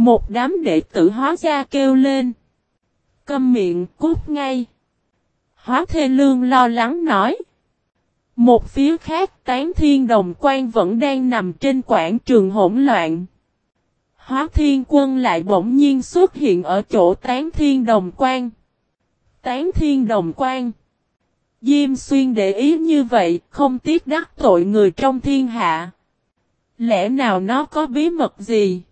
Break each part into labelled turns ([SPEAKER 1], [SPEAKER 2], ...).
[SPEAKER 1] Một đám đệ tử hóa gia kêu lên. Câm miệng cút ngay. Hóa thê lương lo lắng nói. Một phía khác tán thiên đồng quan vẫn đang nằm trên quảng trường hỗn loạn. Hóa thiên quân lại bỗng nhiên xuất hiện ở chỗ tán thiên đồng quan. Tán thiên đồng quan. Diêm xuyên để ý như vậy, không tiếc đắc tội người trong thiên hạ. Lẽ nào nó có bí mật gì?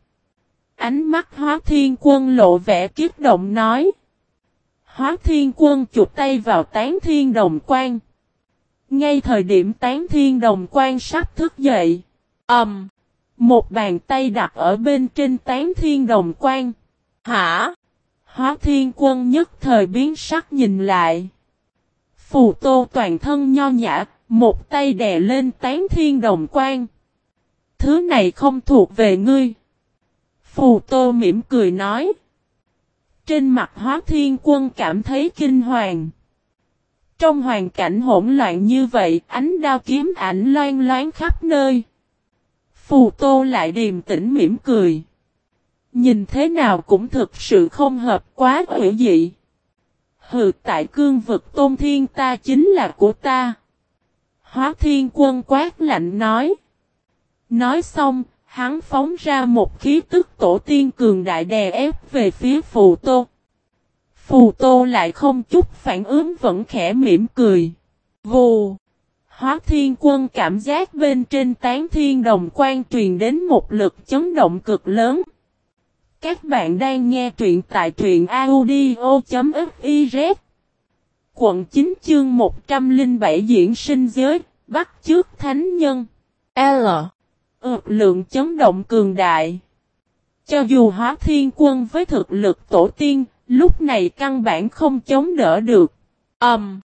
[SPEAKER 1] Ánh mắt hóa thiên quân lộ vẻ kiếp động nói. Hóa thiên quân chụp tay vào tán thiên đồng quan. Ngay thời điểm tán thiên đồng quan sắp thức dậy. ầm, um, Một bàn tay đặt ở bên trên tán thiên đồng quan. Hả? Hóa thiên quân nhất thời biến sắc nhìn lại. Phù tô toàn thân nho nhã, một tay đè lên tán thiên đồng quan. Thứ này không thuộc về ngươi. Phù tô mỉm cười nói. Trên mặt hóa thiên quân cảm thấy kinh hoàng. Trong hoàn cảnh hỗn loạn như vậy, ánh đao kiếm ảnh loan loáng khắp nơi. Phù tô lại điềm tĩnh mỉm cười. Nhìn thế nào cũng thực sự không hợp quá hữu dị. Hừ tại cương vực tôn thiên ta chính là của ta. Hóa thiên quân quát lạnh nói. Nói xong, hắn phóng ra một khí tức tổ tiên cường đại đè ép về phía phù tô. Phù tô lại không chút phản ứng vẫn khẽ mỉm cười. Vù! Hóa thiên quân cảm giác bên trên tán thiên đồng quan truyền đến một lực chấn động cực lớn. Các bạn đang nghe truyện tại truyện audio.fiz Quận 9 chương 107 diễn sinh giới, bắt trước thánh nhân. L. Ước lượng chấn động cường đại. Cho dù hóa thiên quân với thực lực tổ tiên, lúc này căn bản không chống đỡ được. Ẩm. Um,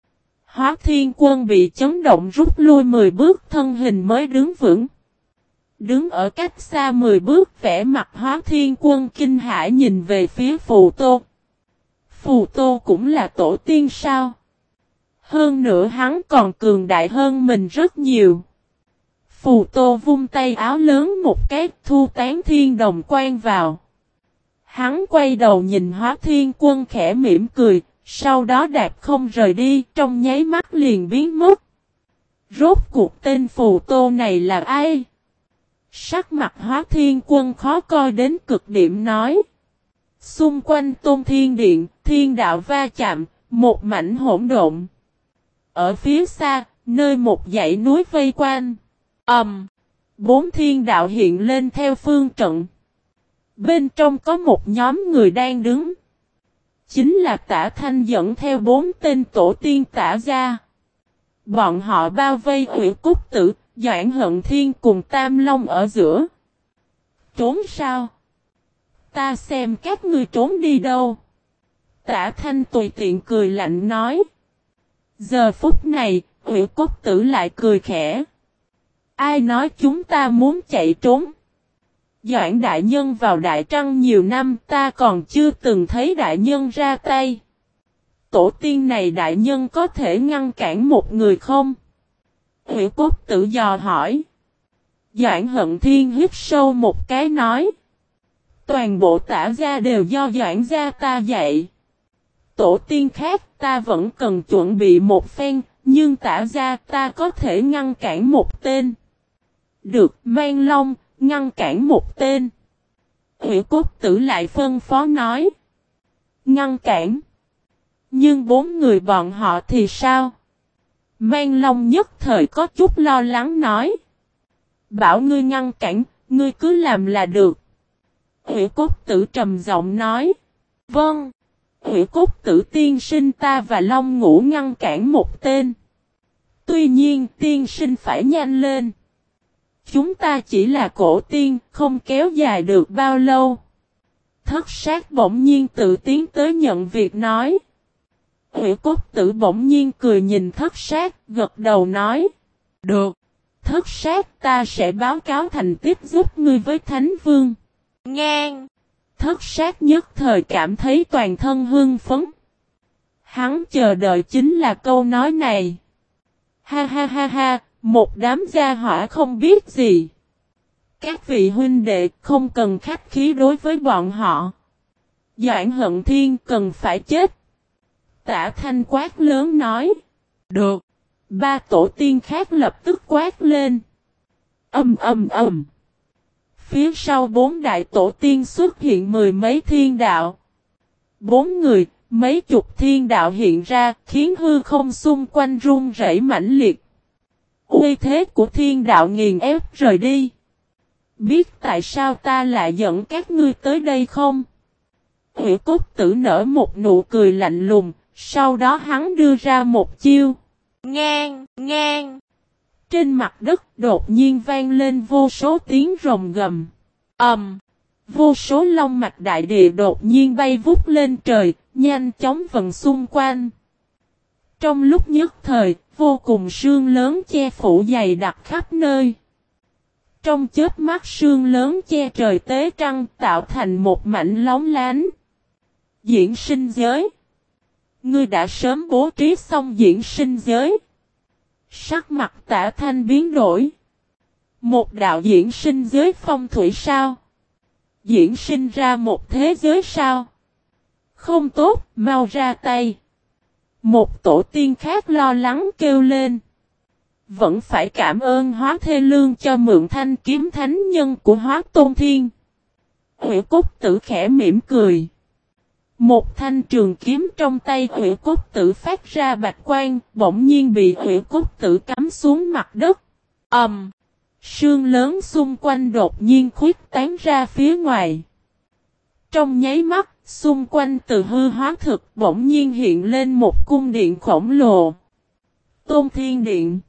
[SPEAKER 1] hóa thiên quân bị chấn động rút lui 10 bước thân hình mới đứng vững. Đứng ở cách xa 10 bước vẽ mặt hóa thiên quân kinh hãi nhìn về phía phù tô. Phù tô cũng là tổ tiên sao? Hơn nữa hắn còn cường đại hơn mình rất nhiều. Phù tô vung tay áo lớn một cái thu tán thiên đồng quan vào. Hắn quay đầu nhìn hóa thiên quân khẽ mỉm cười, sau đó đạp không rời đi trong nháy mắt liền biến mất. Rốt cuộc tên phù tô này là ai? Sắc mặt hóa thiên quân khó coi đến cực điểm nói. Xung quanh tôn thiên điện, thiên đạo va chạm, một mảnh hỗn độn. Ở phía xa, nơi một dãy núi vây quanh. Ẩm. Um, bốn thiên đạo hiện lên theo phương trận. Bên trong có một nhóm người đang đứng. Chính là tả thanh dẫn theo bốn tên tổ tiên tả ra. Bọn họ bao vây ủy cúc tử, Doãn hận thiên cùng Tam Long ở giữa. Trốn sao? Ta xem các ngươi trốn đi đâu? Tả thanh tùy tiện cười lạnh nói. Giờ phút này, ủy cốt tử lại cười khẽ. Ai nói chúng ta muốn chạy trốn? Doãn đại nhân vào đại trăng nhiều năm ta còn chưa từng thấy đại nhân ra tay. Tổ tiên này đại nhân có thể ngăn cản một người không? Hữu cốt tự dò hỏi. Doãn hận thiên hít sâu một cái nói. Toàn bộ tả gia đều do doãn gia ta dạy. Tổ tiên khác ta vẫn cần chuẩn bị một phen, nhưng tả gia ta có thể ngăn cản một tên. Được mang long, ngăn cản một tên. Hữu cốt tử lại phân phó nói. Ngăn cản. Nhưng bốn người bọn họ thì sao? Mang Long nhất thời có chút lo lắng nói. Bảo ngươi ngăn cản, ngươi cứ làm là được. Hủy cốt tử trầm giọng nói. Vâng. Hủy cốt tử tiên sinh ta và Long ngủ ngăn cản một tên. Tuy nhiên tiên sinh phải nhanh lên. Chúng ta chỉ là cổ tiên, không kéo dài được bao lâu. Thất sát bỗng nhiên tự tiến tới nhận việc nói. Hữu cốt tử bỗng nhiên cười nhìn thất sát, gật đầu nói. Được. Thất sát ta sẽ báo cáo thành tích giúp ngươi với Thánh Vương. Ngang. Thất sát nhất thời cảm thấy toàn thân hưng phấn. Hắn chờ đợi chính là câu nói này. Ha ha ha ha, một đám gia hỏa không biết gì. Các vị huynh đệ không cần khách khí đối với bọn họ. Doãn hận thiên cần phải chết. Tả thanh quát lớn nói. Được. Ba tổ tiên khác lập tức quát lên. Âm âm âm. Phía sau bốn đại tổ tiên xuất hiện mười mấy thiên đạo. Bốn người, mấy chục thiên đạo hiện ra, khiến hư không xung quanh rung rẩy mãnh liệt. Uy thế của thiên đạo nghiền ép rời đi. Biết tại sao ta lại dẫn các ngươi tới đây không? Hủy cốt tử nở một nụ cười lạnh lùng, sau đó hắn đưa ra một chiêu. Ngang, ngang. Trên mặt đất đột nhiên vang lên vô số tiếng rồng gầm. ầm, um, Vô số long mạch đại địa đột nhiên bay vút lên trời, nhanh chóng vần xung quanh. Trong lúc nhất thời, vô cùng sương lớn che phủ dày đặc khắp nơi. Trong chết mắt sương lớn che trời tế trăng tạo thành một mảnh lóng lánh. Diễn sinh giới Ngươi đã sớm bố trí xong diễn sinh giới. Sắc mặt tả thanh biến đổi. Một đạo diễn sinh giới phong thủy sao? Diễn sinh ra một thế giới sao? Không tốt, mau ra tay. Một tổ tiên khác lo lắng kêu lên. Vẫn phải cảm ơn hóa thê lương cho mượn thanh kiếm thánh nhân của hóa tôn thiên. Hữu cốt tử khẽ mỉm cười. Một thanh trường kiếm trong tay hủy cốt tử phát ra bạch quang, bỗng nhiên bị hủy cốt tử cắm xuống mặt đất. ầm, um, Sương lớn xung quanh đột nhiên khuyết tán ra phía ngoài. Trong nháy mắt, xung quanh từ hư hóa thực bỗng nhiên hiện lên một cung điện khổng lồ. Tôn Thiên Điện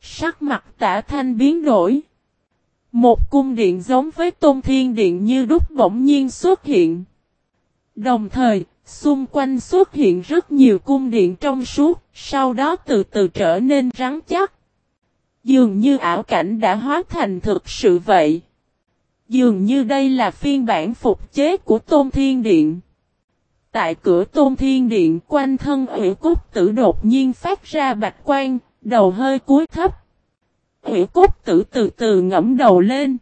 [SPEAKER 1] Sắc mặt tả thanh biến đổi. Một cung điện giống với Tôn Thiên Điện như đúc bỗng nhiên xuất hiện. Đồng thời, xung quanh xuất hiện rất nhiều cung điện trong suốt, sau đó từ từ trở nên rắn chắc. Dường như ảo cảnh đã hóa thành thực sự vậy. Dường như đây là phiên bản phục chế của Tôn Thiên Điện. Tại cửa Tôn Thiên Điện quanh thân ủy cốt tử đột nhiên phát ra bạch quang, đầu hơi cúi thấp. Ủy cốt tử từ từ ngẫm đầu lên.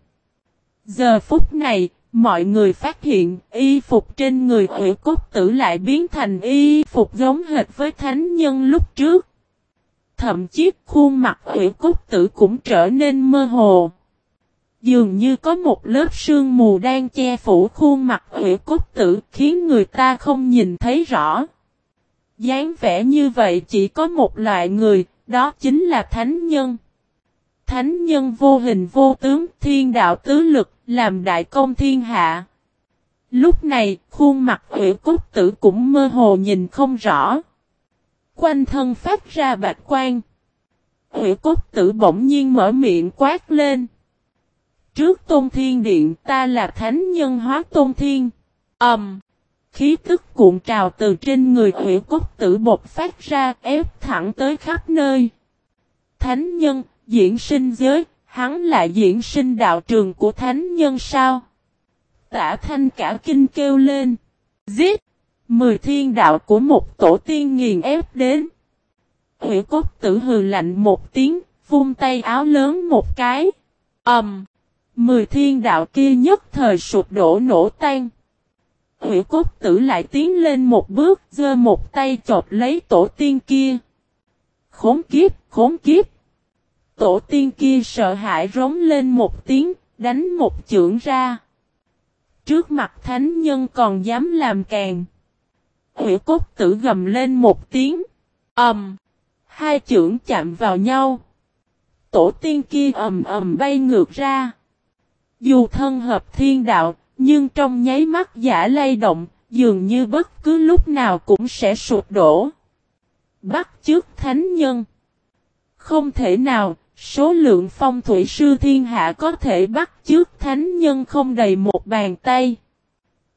[SPEAKER 1] Giờ phút này, mọi người phát hiện y phục trên người ủy cốt tử lại biến thành y phục giống hệt với thánh nhân lúc trước. Thậm chí khuôn mặt ủy cốt tử cũng trở nên mơ hồ. Dường như có một lớp sương mù đang che phủ khuôn mặt ủy cốt tử khiến người ta không nhìn thấy rõ. dáng vẻ như vậy chỉ có một loại người, đó chính là thánh nhân. Thánh nhân vô hình vô tướng, thiên đạo tứ lực, làm đại công thiên hạ. Lúc này, khuôn mặt ủy cốt tử cũng mơ hồ nhìn không rõ. Quanh thân phát ra bạch quan. Ủy cốt tử bỗng nhiên mở miệng quát lên. Trước tôn thiên điện ta là thánh nhân hóa tôn thiên. Ẩm. Um, khí tức cuộn trào từ trên người ủy cốt tử bột phát ra ép thẳng tới khắp nơi. Thánh nhân, diễn sinh giới, hắn lại diễn sinh đạo trường của thánh nhân sao? Tả thanh cả kinh kêu lên. Giết! Mười thiên đạo của một tổ tiên nghiền ép đến. Hủy cốt tử hừ lạnh một tiếng, vung tay áo lớn một cái. âm um, Mười thiên đạo kia nhất thời sụp đổ nổ tan. Hủy cốt tử lại tiến lên một bước, giơ một tay chộp lấy tổ tiên kia. Khốn kiếp, khốn kiếp. Tổ tiên kia sợ hãi rống lên một tiếng, đánh một chưởng ra. Trước mặt thánh nhân còn dám làm càng. Hủy cốt tử gầm lên một tiếng. ầm, um, Hai chưởng chạm vào nhau. Tổ tiên kia ầm ầm bay ngược ra. Dù thân hợp thiên đạo, nhưng trong nháy mắt giả lay động, dường như bất cứ lúc nào cũng sẽ sụp đổ. Bắt trước thánh nhân. Không thể nào, số lượng phong thủy sư thiên hạ có thể bắt trước thánh nhân không đầy một bàn tay.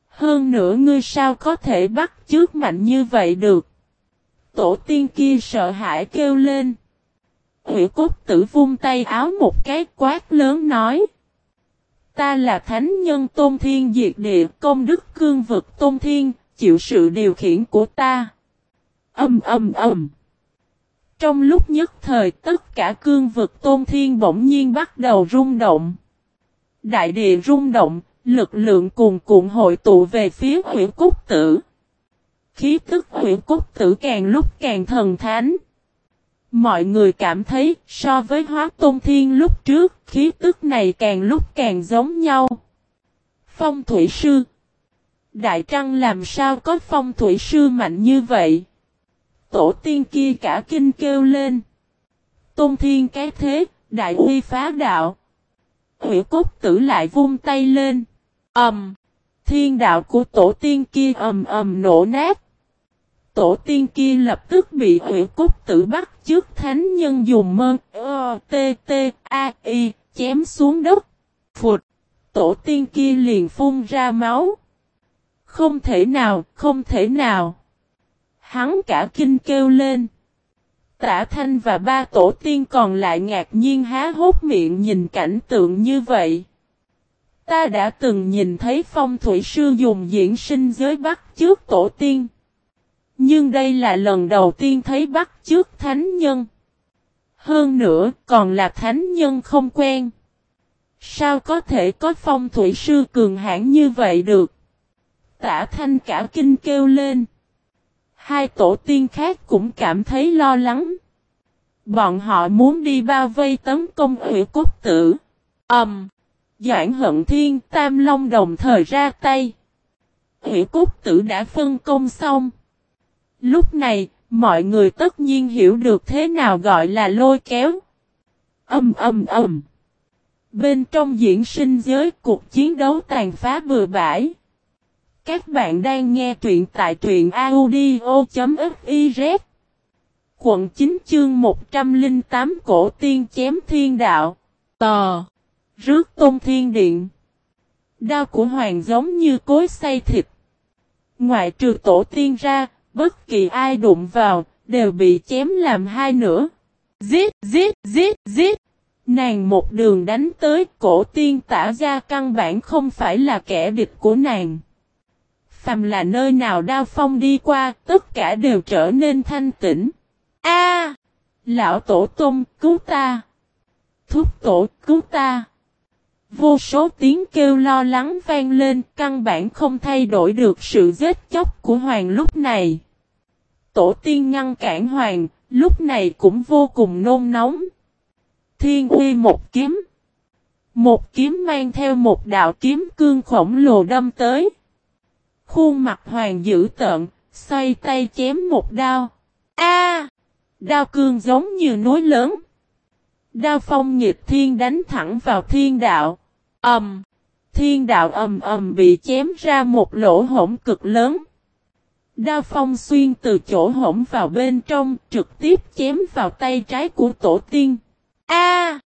[SPEAKER 1] Hơn nữa ngươi sao có thể bắt trước mạnh như vậy được. Tổ tiên kia sợ hãi kêu lên. Hủy cốt tử vung tay áo một cái quát lớn nói. Ta là thánh nhân tôn thiên diệt địa công đức cương vực tôn thiên, chịu sự điều khiển của ta. Âm âm âm. Trong lúc nhất thời tất cả cương vực tôn thiên bỗng nhiên bắt đầu rung động. Đại địa rung động, lực lượng cuồn cuộn hội tụ về phía huyện cốt tử. Khí tức huyện cốt tử càng lúc càng thần thánh. Mọi người cảm thấy so với hóa tôn thiên lúc trước, khí tức này càng lúc càng giống nhau. Phong thủy sư Đại Trăng làm sao có phong thủy sư mạnh như vậy? Tổ tiên kia cả kinh kêu lên. Tôn thiên cái thế, đại uy phá đạo. Hủy cốt tử lại vung tay lên. Ẩm. Um, thiên đạo của tổ tiên kia ầm ầm nổ nát. Tổ tiên kia lập tức bị hủy cốt tử bắt trước thánh nhân dùng mơn ơ, t, t, a, i, chém xuống đất. Phụt. Tổ tiên kia liền phun ra máu. Không thể nào, không thể nào. Hắn cả kinh kêu lên. Tả Thanh và ba tổ tiên còn lại ngạc nhiên há hốt miệng nhìn cảnh tượng như vậy. Ta đã từng nhìn thấy phong thủy sư dùng diễn sinh giới bắt trước tổ tiên. Nhưng đây là lần đầu tiên thấy bắt trước thánh nhân. Hơn nữa còn là thánh nhân không quen. Sao có thể có phong thủy sư cường hãn như vậy được? Tả thanh cả kinh kêu lên. Hai tổ tiên khác cũng cảm thấy lo lắng. Bọn họ muốn đi bao vây tấn công hủy cốt tử. Ẩm. Um, Doãn hận thiên tam long đồng thời ra tay. Hủy cốt tử đã phân công xong. Lúc này, mọi người tất nhiên hiểu được thế nào gọi là lôi kéo. Âm âm âm. Bên trong diễn sinh giới cuộc chiến đấu tàn phá bừa bãi. Các bạn đang nghe truyện tại truyện audio.fiz Quận 9 chương 108 Cổ tiên chém thiên đạo Tò Rước tôn thiên điện Đao của hoàng giống như cối xay thịt Ngoại trừ tổ tiên ra Bất kỳ ai đụng vào Đều bị chém làm hai nửa Giết giết giết giết Nàng một đường đánh tới cổ tiên tả ra căn bản không phải là kẻ địch của nàng phàm là nơi nào đao phong đi qua, tất cả đều trở nên thanh tĩnh. A! lão tổ tông, cứu ta! Thúc tổ, cứu ta! Vô số tiếng kêu lo lắng vang lên, căn bản không thay đổi được sự giết chóc của hoàng lúc này. Tổ tiên ngăn cản hoàng, lúc này cũng vô cùng nôn nóng. Thiên uy một kiếm. Một kiếm mang theo một đạo kiếm cương khổng lồ đâm tới. Khuôn mặt hoàng dữ tợn, xoay tay chém một đao. A! đao cương giống như núi lớn. Đao phong nghiệp thiên đánh thẳng vào thiên đạo. Ầm! thiên đạo ầm ầm bị chém ra một lỗ hổng cực lớn. Đao phong xuyên từ chỗ hổng vào bên trong, trực tiếp chém vào tay trái của tổ tiên. A!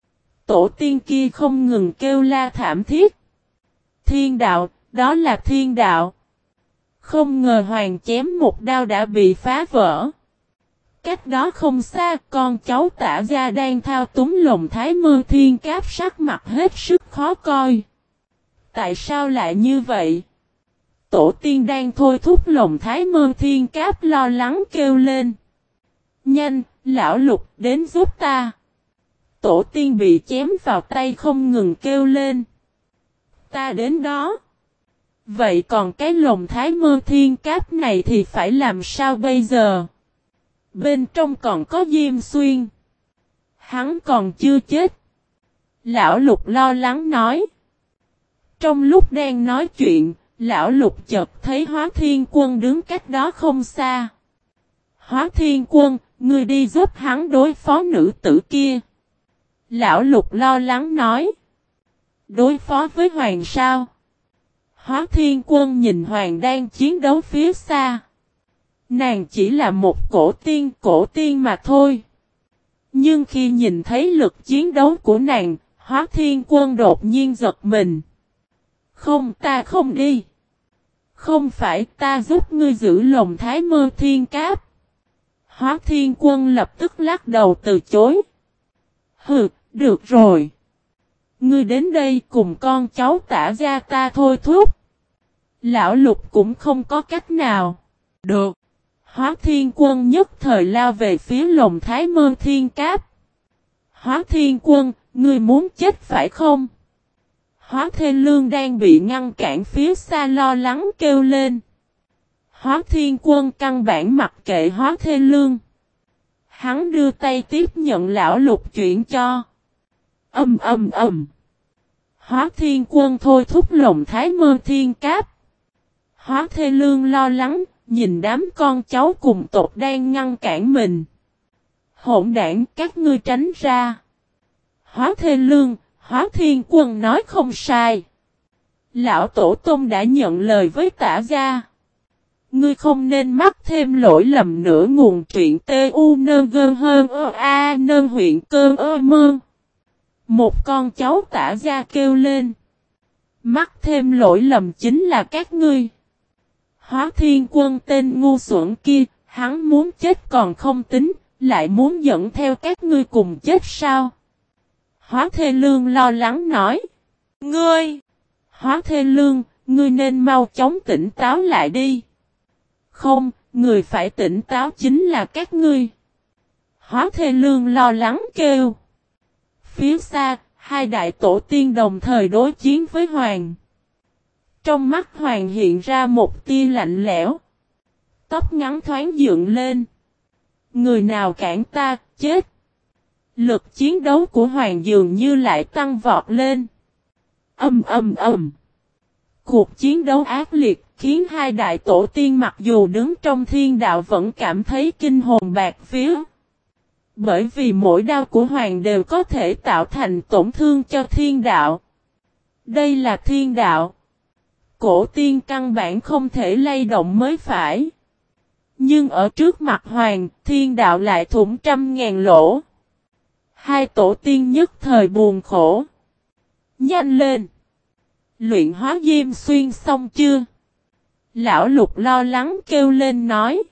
[SPEAKER 1] tổ tiên kia không ngừng kêu la thảm thiết. Thiên đạo, đó là thiên đạo. Không ngờ hoàng chém một đao đã bị phá vỡ. Cách đó không xa, con cháu tả gia đang thao túng lồng thái mưa thiên cáp sắc mặt hết sức khó coi. Tại sao lại như vậy? Tổ tiên đang thôi thúc lồng thái mơ thiên cáp lo lắng kêu lên. Nhanh, lão lục đến giúp ta. Tổ tiên bị chém vào tay không ngừng kêu lên. Ta đến đó. Vậy còn cái lồng thái mơ thiên cáp này thì phải làm sao bây giờ? Bên trong còn có Diêm Xuyên. Hắn còn chưa chết. Lão Lục lo lắng nói. Trong lúc đang nói chuyện, Lão Lục chợt thấy Hóa Thiên Quân đứng cách đó không xa. Hóa Thiên Quân, ngươi đi giúp hắn đối phó nữ tử kia. Lão Lục lo lắng nói. Đối phó với Hoàng sao? Hóa thiên quân nhìn hoàng đang chiến đấu phía xa. Nàng chỉ là một cổ tiên cổ tiên mà thôi. Nhưng khi nhìn thấy lực chiến đấu của nàng, hóa thiên quân đột nhiên giật mình. Không ta không đi. Không phải ta giúp ngươi giữ lồng thái mơ thiên cáp. Hóa thiên quân lập tức lắc đầu từ chối. Hừ, được rồi. Ngươi đến đây cùng con cháu tả ra ta thôi thúc. Lão lục cũng không có cách nào. Được. Hóa thiên quân nhất thời lao về phía lồng thái mơ thiên cáp. Hóa thiên quân, ngươi muốn chết phải không? Hóa Thê Lương đang bị ngăn cản phía xa lo lắng kêu lên. Hóa Thiên Quân căn bản mặc kệ Hóa Thê Lương. Hắn đưa tay tiếp nhận lão lục chuyển cho. Âm âm âm. Hóa Thiên Quân thôi thúc lồng thái mơ thiên cáp. Hóa Thê Lương lo lắng, nhìn đám con cháu cùng tộc đang ngăn cản mình. Hỗn đảng các ngươi tránh ra. Hóa Thê Lương, Hóa Thiên Quân nói không sai. Lão Tổ Tông đã nhận lời với tả gia. Ngươi không nên mắc thêm lỗi lầm nữa nguồn truyện T.U. nơn gơn hơn ơ a nơn huyện cơn ơ mơ. Một con cháu tả gia kêu lên. Mắc thêm lỗi lầm chính là các ngươi. Hóa thiên quân tên ngu xuẩn kia, hắn muốn chết còn không tính, lại muốn dẫn theo các ngươi cùng chết sao? Hóa Thê Lương lo lắng nói. Ngươi! Hóa Thê Lương, ngươi nên mau chóng tỉnh táo lại đi. Không, người phải tỉnh táo chính là các ngươi. Hóa Thê Lương lo lắng kêu. Phía xa, hai đại tổ tiên đồng thời đối chiến với Hoàng. Trong mắt Hoàng hiện ra một tia lạnh lẽo. Tóc ngắn thoáng dựng lên. Người nào cản ta, chết. Lực chiến đấu của Hoàng dường như lại tăng vọt lên. Âm âm âm. Cuộc chiến đấu ác liệt khiến hai đại tổ tiên mặc dù đứng trong thiên đạo vẫn cảm thấy kinh hồn bạc phía. Bởi vì mỗi đao của Hoàng đều có thể tạo thành tổn thương cho thiên đạo. Đây là thiên đạo. Cổ tiên căn bản không thể lay động mới phải. Nhưng ở trước mặt Hoàng, thiên đạo lại thủng trăm ngàn lỗ. Hai tổ tiên nhất thời buồn khổ. Nhanh lên! Luyện hóa diêm xuyên xong chưa? Lão lục lo lắng kêu lên nói.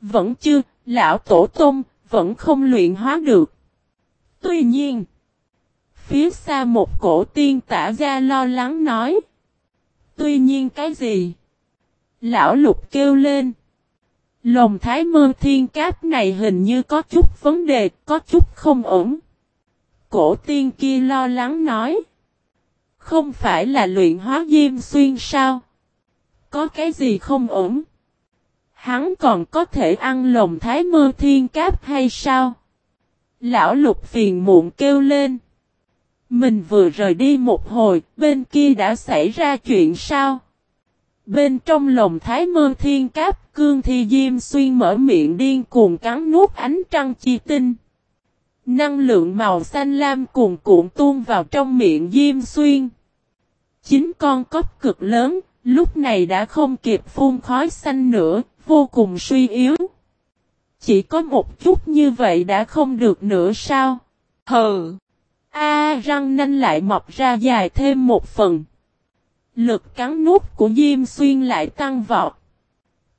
[SPEAKER 1] Vẫn chưa, lão tổ tôm vẫn không luyện hóa được. Tuy nhiên, phía xa một cổ tiên tả ra lo lắng nói. Tuy nhiên cái gì? Lão lục kêu lên. Lồng thái mơ thiên cáp này hình như có chút vấn đề, có chút không ổn. Cổ tiên kia lo lắng nói. Không phải là luyện hóa diêm xuyên sao? Có cái gì không ổn? Hắn còn có thể ăn lồng thái mơ thiên cáp hay sao? Lão lục phiền muộn kêu lên. Mình vừa rời đi một hồi, bên kia đã xảy ra chuyện sao? Bên trong lồng thái mơ thiên cáp, cương thi diêm xuyên mở miệng điên cuồng cắn nuốt ánh trăng chi tinh. Năng lượng màu xanh lam cuồn cuộn tuôn vào trong miệng diêm xuyên. Chính con cốc cực lớn, lúc này đã không kịp phun khói xanh nữa, vô cùng suy yếu. Chỉ có một chút như vậy đã không được nữa sao? Hờ! A răng nanh lại mọc ra dài thêm một phần. Lực cắn nút của Diêm Xuyên lại tăng vọt.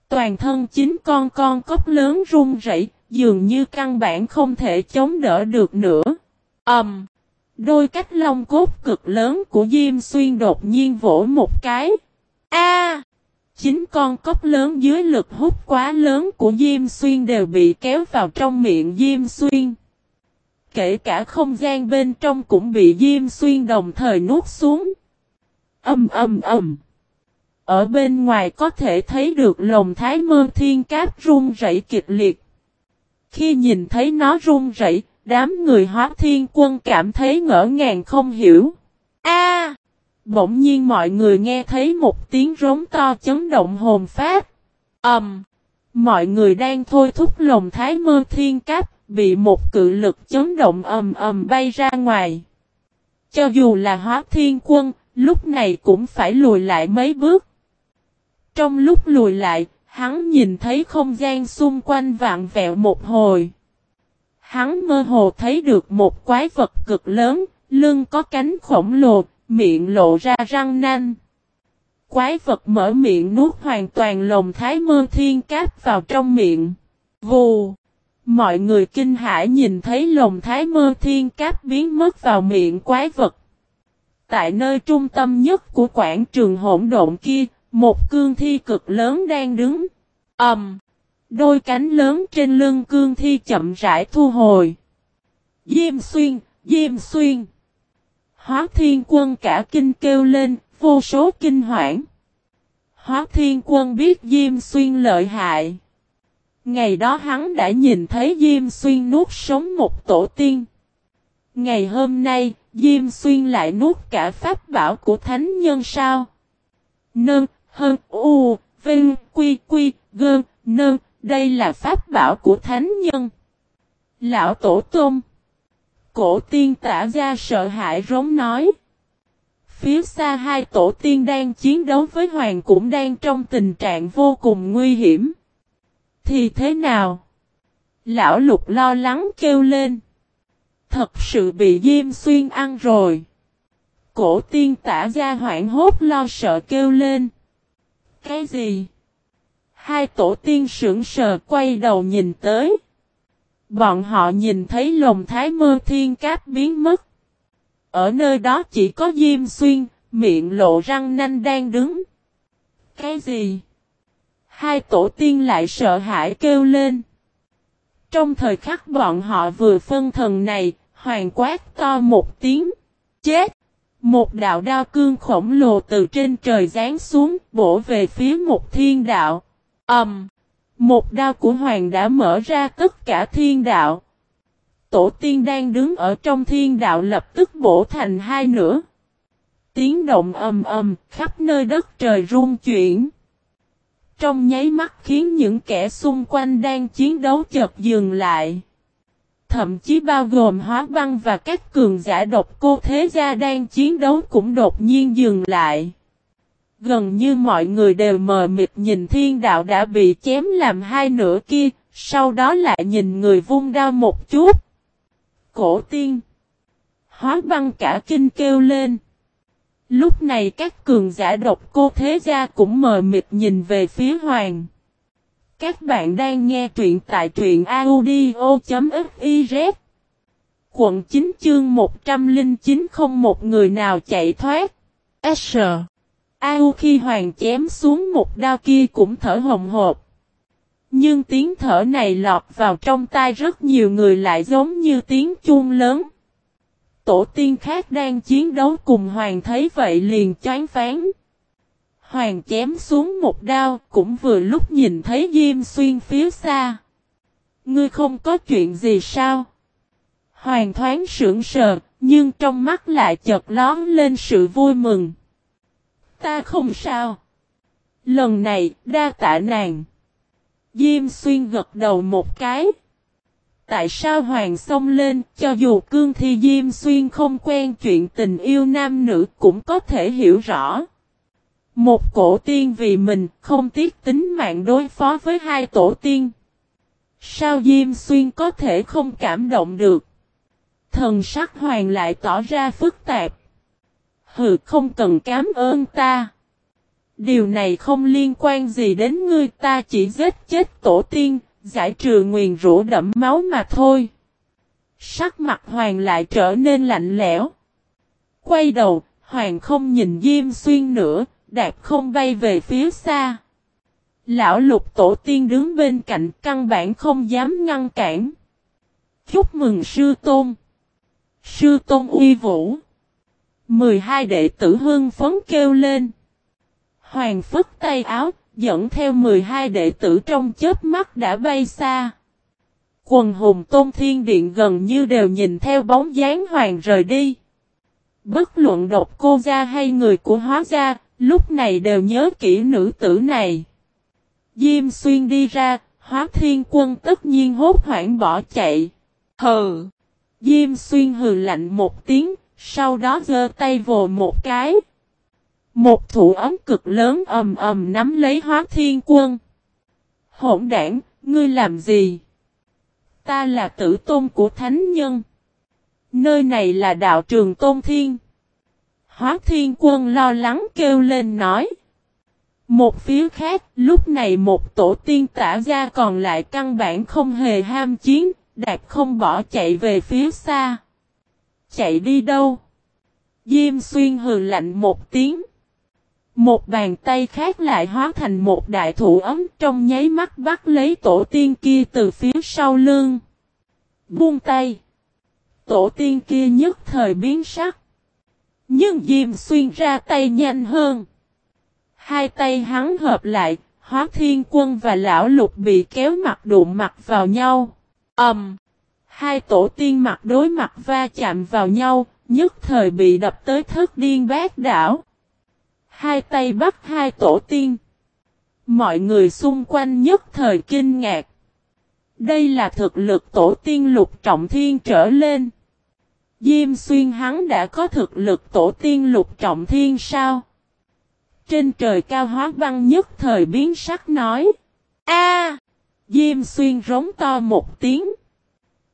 [SPEAKER 1] Toàn thân chính con con cốc lớn run rẩy, dường như căn bản không thể chống đỡ được nữa. Ầm. Um, đôi cách long cốt cực lớn của Diêm Xuyên đột nhiên vỗ một cái. A! chính con cốc lớn dưới lực hút quá lớn của Diêm Xuyên đều bị kéo vào trong miệng Diêm Xuyên. Kể cả không gian bên trong cũng bị Diêm Xuyên đồng thời nuốt xuống. Âm âm âm. Ở bên ngoài có thể thấy được lồng thái mơ thiên cáp rung rẩy kịch liệt. Khi nhìn thấy nó rung rẩy, đám người hóa thiên quân cảm thấy ngỡ ngàng không hiểu. A! bỗng nhiên mọi người nghe thấy một tiếng rống to chấn động hồn phát. Ầm! Um, mọi người đang thôi thúc lồng thái mơ thiên cáp, bị một cự lực chấn động ầm ầm bay ra ngoài. Cho dù là hóa thiên quân, lúc này cũng phải lùi lại mấy bước. Trong lúc lùi lại, hắn nhìn thấy không gian xung quanh vạn vẹo một hồi. Hắn mơ hồ thấy được một quái vật cực lớn, lưng có cánh khổng lồ, miệng lộ ra răng nanh. Quái vật mở miệng nuốt hoàn toàn lồng thái mơ thiên cáp vào trong miệng. Vù! Mọi người kinh hãi nhìn thấy lồng thái mơ thiên cáp biến mất vào miệng quái vật. Tại nơi trung tâm nhất của quảng trường hỗn độn kia, một cương thi cực lớn đang đứng. Ầm! Um, đôi cánh lớn trên lưng cương thi chậm rãi thu hồi. Diêm xuyên, diêm xuyên. Hóa thiên quân cả kinh kêu lên, vô số kinh hoảng. Hóa thiên quân biết Diêm Xuyên lợi hại. Ngày đó hắn đã nhìn thấy Diêm Xuyên nuốt sống một tổ tiên. Ngày hôm nay, Diêm Xuyên lại nuốt cả pháp bảo của thánh nhân sao? Nâng, hơn, u, vinh, quy, quy, gơn, nâng, đây là pháp bảo của thánh nhân. Lão Tổ Tôn Cổ tiên tả ra sợ hãi rống nói. Phía xa hai tổ tiên đang chiến đấu với hoàng cũng đang trong tình trạng vô cùng nguy hiểm. Thì thế nào? Lão lục lo lắng kêu lên. Thật sự bị Diêm Xuyên ăn rồi. Cổ tiên tả ra hoảng hốt lo sợ kêu lên. Cái gì? Hai tổ tiên sững sờ quay đầu nhìn tới. Bọn họ nhìn thấy lồng thái mơ thiên cáp biến mất. Ở nơi đó chỉ có Diêm Xuyên, miệng lộ răng nanh đang đứng. Cái gì? Hai tổ tiên lại sợ hãi kêu lên. Trong thời khắc bọn họ vừa phân thần này, hoàng quát to một tiếng. Chết! Một đạo đao cương khổng lồ từ trên trời giáng xuống, bổ về phía một thiên đạo. Ẩm! Um, một đao của hoàng đã mở ra tất cả thiên đạo. Tổ tiên đang đứng ở trong thiên đạo lập tức bổ thành hai nửa. Tiếng động ầm ầm, khắp nơi đất trời rung chuyển. Trong nháy mắt khiến những kẻ xung quanh đang chiến đấu chợt dừng lại. Thậm chí bao gồm hóa băng và các cường giả độc cô thế gia đang chiến đấu cũng đột nhiên dừng lại. Gần như mọi người đều mờ mịt nhìn thiên đạo đã bị chém làm hai nửa kia, sau đó lại nhìn người vung đao một chút. Cổ tiên. Hóa băng cả kinh kêu lên. Lúc này các cường giả độc cô thế gia cũng mờ mịt nhìn về phía hoàng. Các bạn đang nghe truyện tại truyện audio.fiz Quận 9 chương 109 không một người nào chạy thoát. S. Au khi hoàng chém xuống một đao kia cũng thở hồng hộp. Nhưng tiếng thở này lọt vào trong tai rất nhiều người lại giống như tiếng chuông lớn. Tổ tiên khác đang chiến đấu cùng hoàng thấy vậy liền choáng phán. Hoàng chém xuống một đao cũng vừa lúc nhìn thấy Diêm Xuyên phía xa. Ngươi không có chuyện gì sao? Hoàng thoáng sững sờ, nhưng trong mắt lại chợt lón lên sự vui mừng. Ta không sao. Lần này, đa tạ nàng. Diêm xuyên gật đầu một cái. Tại sao Hoàng xông lên, cho dù cương thi Diêm Xuyên không quen chuyện tình yêu nam nữ cũng có thể hiểu rõ. Một cổ tiên vì mình không tiếc tính mạng đối phó với hai tổ tiên. Sao Diêm Xuyên có thể không cảm động được? Thần sắc Hoàng lại tỏ ra phức tạp. Hừ không cần cảm ơn ta. Điều này không liên quan gì đến ngươi ta chỉ giết chết tổ tiên, giải trừ nguyền rũ đẫm máu mà thôi. Sắc mặt Hoàng lại trở nên lạnh lẽo. Quay đầu, Hoàng không nhìn Diêm Xuyên nữa, đạp không bay về phía xa. Lão lục tổ tiên đứng bên cạnh căn bản không dám ngăn cản. Chúc mừng sư tôn. Sư tôn uy vũ. 12 đệ tử hương phấn kêu lên. Hoàng phức tay áo, dẫn theo 12 đệ tử trong chớp mắt đã bay xa. Quần hùng tôn thiên điện gần như đều nhìn theo bóng dáng hoàng rời đi. Bất luận độc cô gia hay người của hóa gia, lúc này đều nhớ kỹ nữ tử này. Diêm xuyên đi ra, hóa thiên quân tất nhiên hốt hoảng bỏ chạy. Hừ! Diêm xuyên hừ lạnh một tiếng, sau đó giơ tay vồ một cái. Một thủ ấm cực lớn ầm ầm nắm lấy hóa thiên quân. Hỗn đảng, ngươi làm gì? Ta là tử tôn của thánh nhân. Nơi này là đạo trường tôn thiên. Hóa thiên quân lo lắng kêu lên nói. Một phía khác, lúc này một tổ tiên tả ra còn lại căn bản không hề ham chiến, đạt không bỏ chạy về phía xa. Chạy đi đâu? Diêm xuyên hừ lạnh một tiếng. Một bàn tay khác lại hóa thành một đại thủ ấm trong nháy mắt bắt lấy tổ tiên kia từ phía sau lưng. Buông tay. Tổ tiên kia nhất thời biến sắc. Nhưng Diêm Xuyên ra tay nhanh hơn. Hai tay hắn hợp lại, hóa thiên quân và lão lục bị kéo mặt đụng mặt vào nhau. ầm, um, Hai tổ tiên mặt đối mặt va chạm vào nhau, nhất thời bị đập tới thất điên bát đảo. Hai tay bắt hai tổ tiên. Mọi người xung quanh nhất thời kinh ngạc. Đây là thực lực tổ tiên lục trọng thiên trở lên. Diêm xuyên hắn đã có thực lực tổ tiên lục trọng thiên sao? Trên trời cao hóa băng nhất thời biến sắc nói. A! Diêm xuyên rống to một tiếng.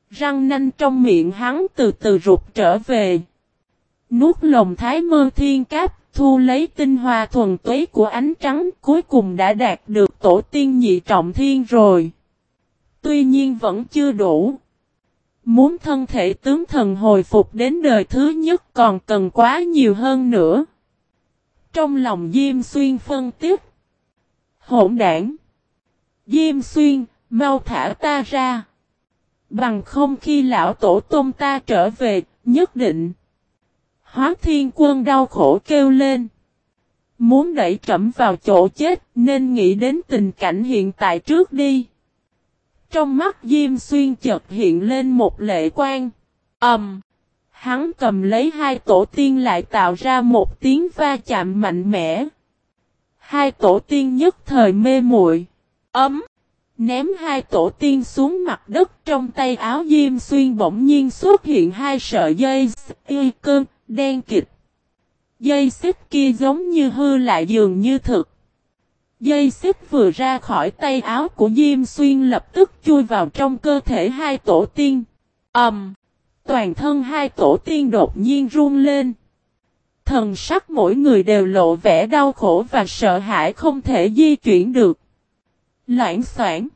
[SPEAKER 1] Răng nanh trong miệng hắn từ từ rụt trở về. Nuốt lồng thái mơ thiên cáp, thu lấy tinh hoa thuần tuế của ánh trắng, cuối cùng đã đạt được tổ tiên nhị trọng thiên rồi. Tuy nhiên vẫn chưa đủ. Muốn thân thể tướng thần hồi phục đến đời thứ nhất còn cần quá nhiều hơn nữa. Trong lòng Diêm Xuyên phân tích. Hỗn đảng. Diêm Xuyên, mau thả ta ra. Bằng không khi lão tổ tôm ta trở về, nhất định. Hóa thiên quân đau khổ kêu lên. Muốn đẩy trẫm vào chỗ chết nên nghĩ đến tình cảnh hiện tại trước đi. Trong mắt Diêm Xuyên chợt hiện lên một lệ quan. Ẩm. Um, hắn cầm lấy hai tổ tiên lại tạo ra một tiếng va chạm mạnh mẽ. Hai tổ tiên nhất thời mê muội. Ấm. Ném hai tổ tiên xuống mặt đất trong tay áo Diêm Xuyên bỗng nhiên xuất hiện hai sợi dây y cơn đen kịch. Dây xích kia giống như hư lại dường như thực. Dây xích vừa ra khỏi tay áo của Diêm Xuyên lập tức chui vào trong cơ thể hai tổ tiên. Ẩm! Um, toàn thân hai tổ tiên đột nhiên run lên. Thần sắc mỗi người đều lộ vẻ đau khổ và sợ hãi không thể di chuyển được. Loãng soảng.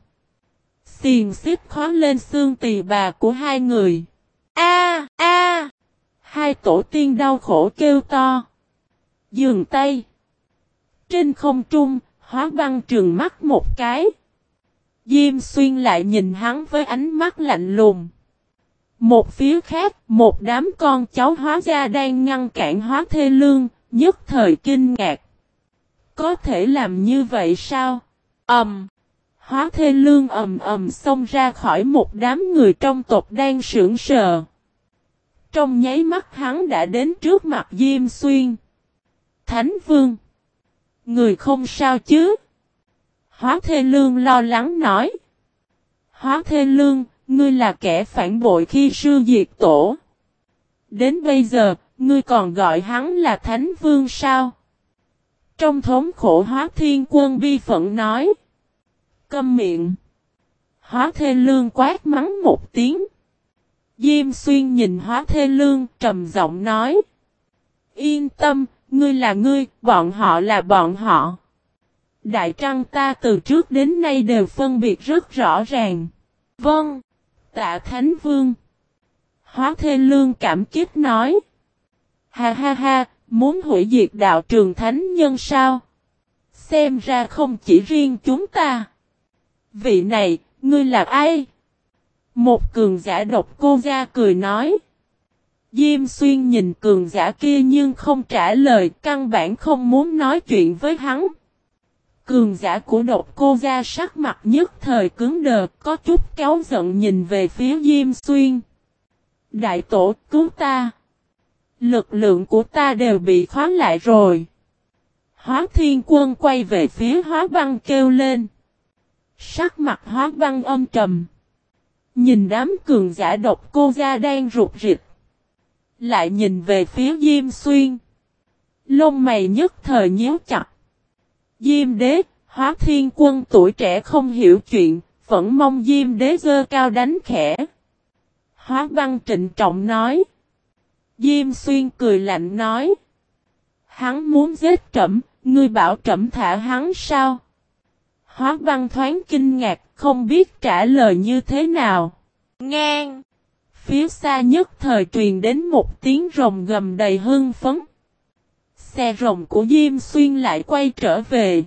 [SPEAKER 1] Xiền xích khó lên xương tỳ bà của hai người. A a! Hai tổ tiên đau khổ kêu to. Dường tay. Trên không trung, hóa băng trường mắt một cái. Diêm xuyên lại nhìn hắn với ánh mắt lạnh lùng. Một phía khác, một đám con cháu hóa ra đang ngăn cản hóa thê lương, nhất thời kinh ngạc. Có thể làm như vậy sao? Ẩm! Um, hóa thê lương ầm ầm xông ra khỏi một đám người trong tộc đang sưởng sờ. Trong nháy mắt hắn đã đến trước mặt Diêm Xuyên. Thánh Vương! Người không sao chứ? Hóa Thê Lương lo lắng nói. Hóa Thê Lương, ngươi là kẻ phản bội khi sư diệt tổ. Đến bây giờ, ngươi còn gọi hắn là Thánh Vương sao? Trong thống khổ Hóa Thiên Quân bi phận nói. Câm miệng. Hóa Thê Lương quát mắng một tiếng. Diêm Xuyên nhìn Hóa Thê Lương trầm giọng nói. Yên tâm, Ngươi là ngươi, bọn họ là bọn họ. Đại Trăng ta từ trước đến nay đều phân biệt rất rõ ràng. Vâng, tạ Thánh Vương. Hóa Thê Lương cảm kích nói. Ha ha ha, muốn hủy diệt đạo trường thánh nhân sao? Xem ra không chỉ riêng chúng ta. Vị này, ngươi là ai? Một cường giả độc cô ra cười nói. Diêm xuyên nhìn cường giả kia nhưng không trả lời, căn bản không muốn nói chuyện với hắn. Cường giả của độc cô ra sắc mặt nhất thời cứng đờ, có chút kéo giận nhìn về phía Diêm Xuyên. Đại tổ cứu ta. Lực lượng của ta đều bị khóa lại rồi. Hóa thiên quân quay về phía hóa băng kêu lên. Sắc mặt hóa băng âm trầm. Nhìn đám cường giả độc cô ra đang rụt rịch. Lại nhìn về phía Diêm Xuyên. Lông mày nhất thời nhíu chặt. Diêm đế, hóa thiên quân tuổi trẻ không hiểu chuyện, vẫn mong Diêm đế dơ cao đánh khẽ. Hóa băng trịnh trọng nói. Diêm xuyên cười lạnh nói. Hắn muốn giết trẩm, ngươi bảo trẩm thả hắn sao? Hóa băng thoáng kinh ngạc, không biết trả lời như thế nào. Ngang! Phía xa nhất thời truyền đến một tiếng rồng gầm đầy hưng phấn. Xe rồng của Diêm Xuyên lại quay trở về.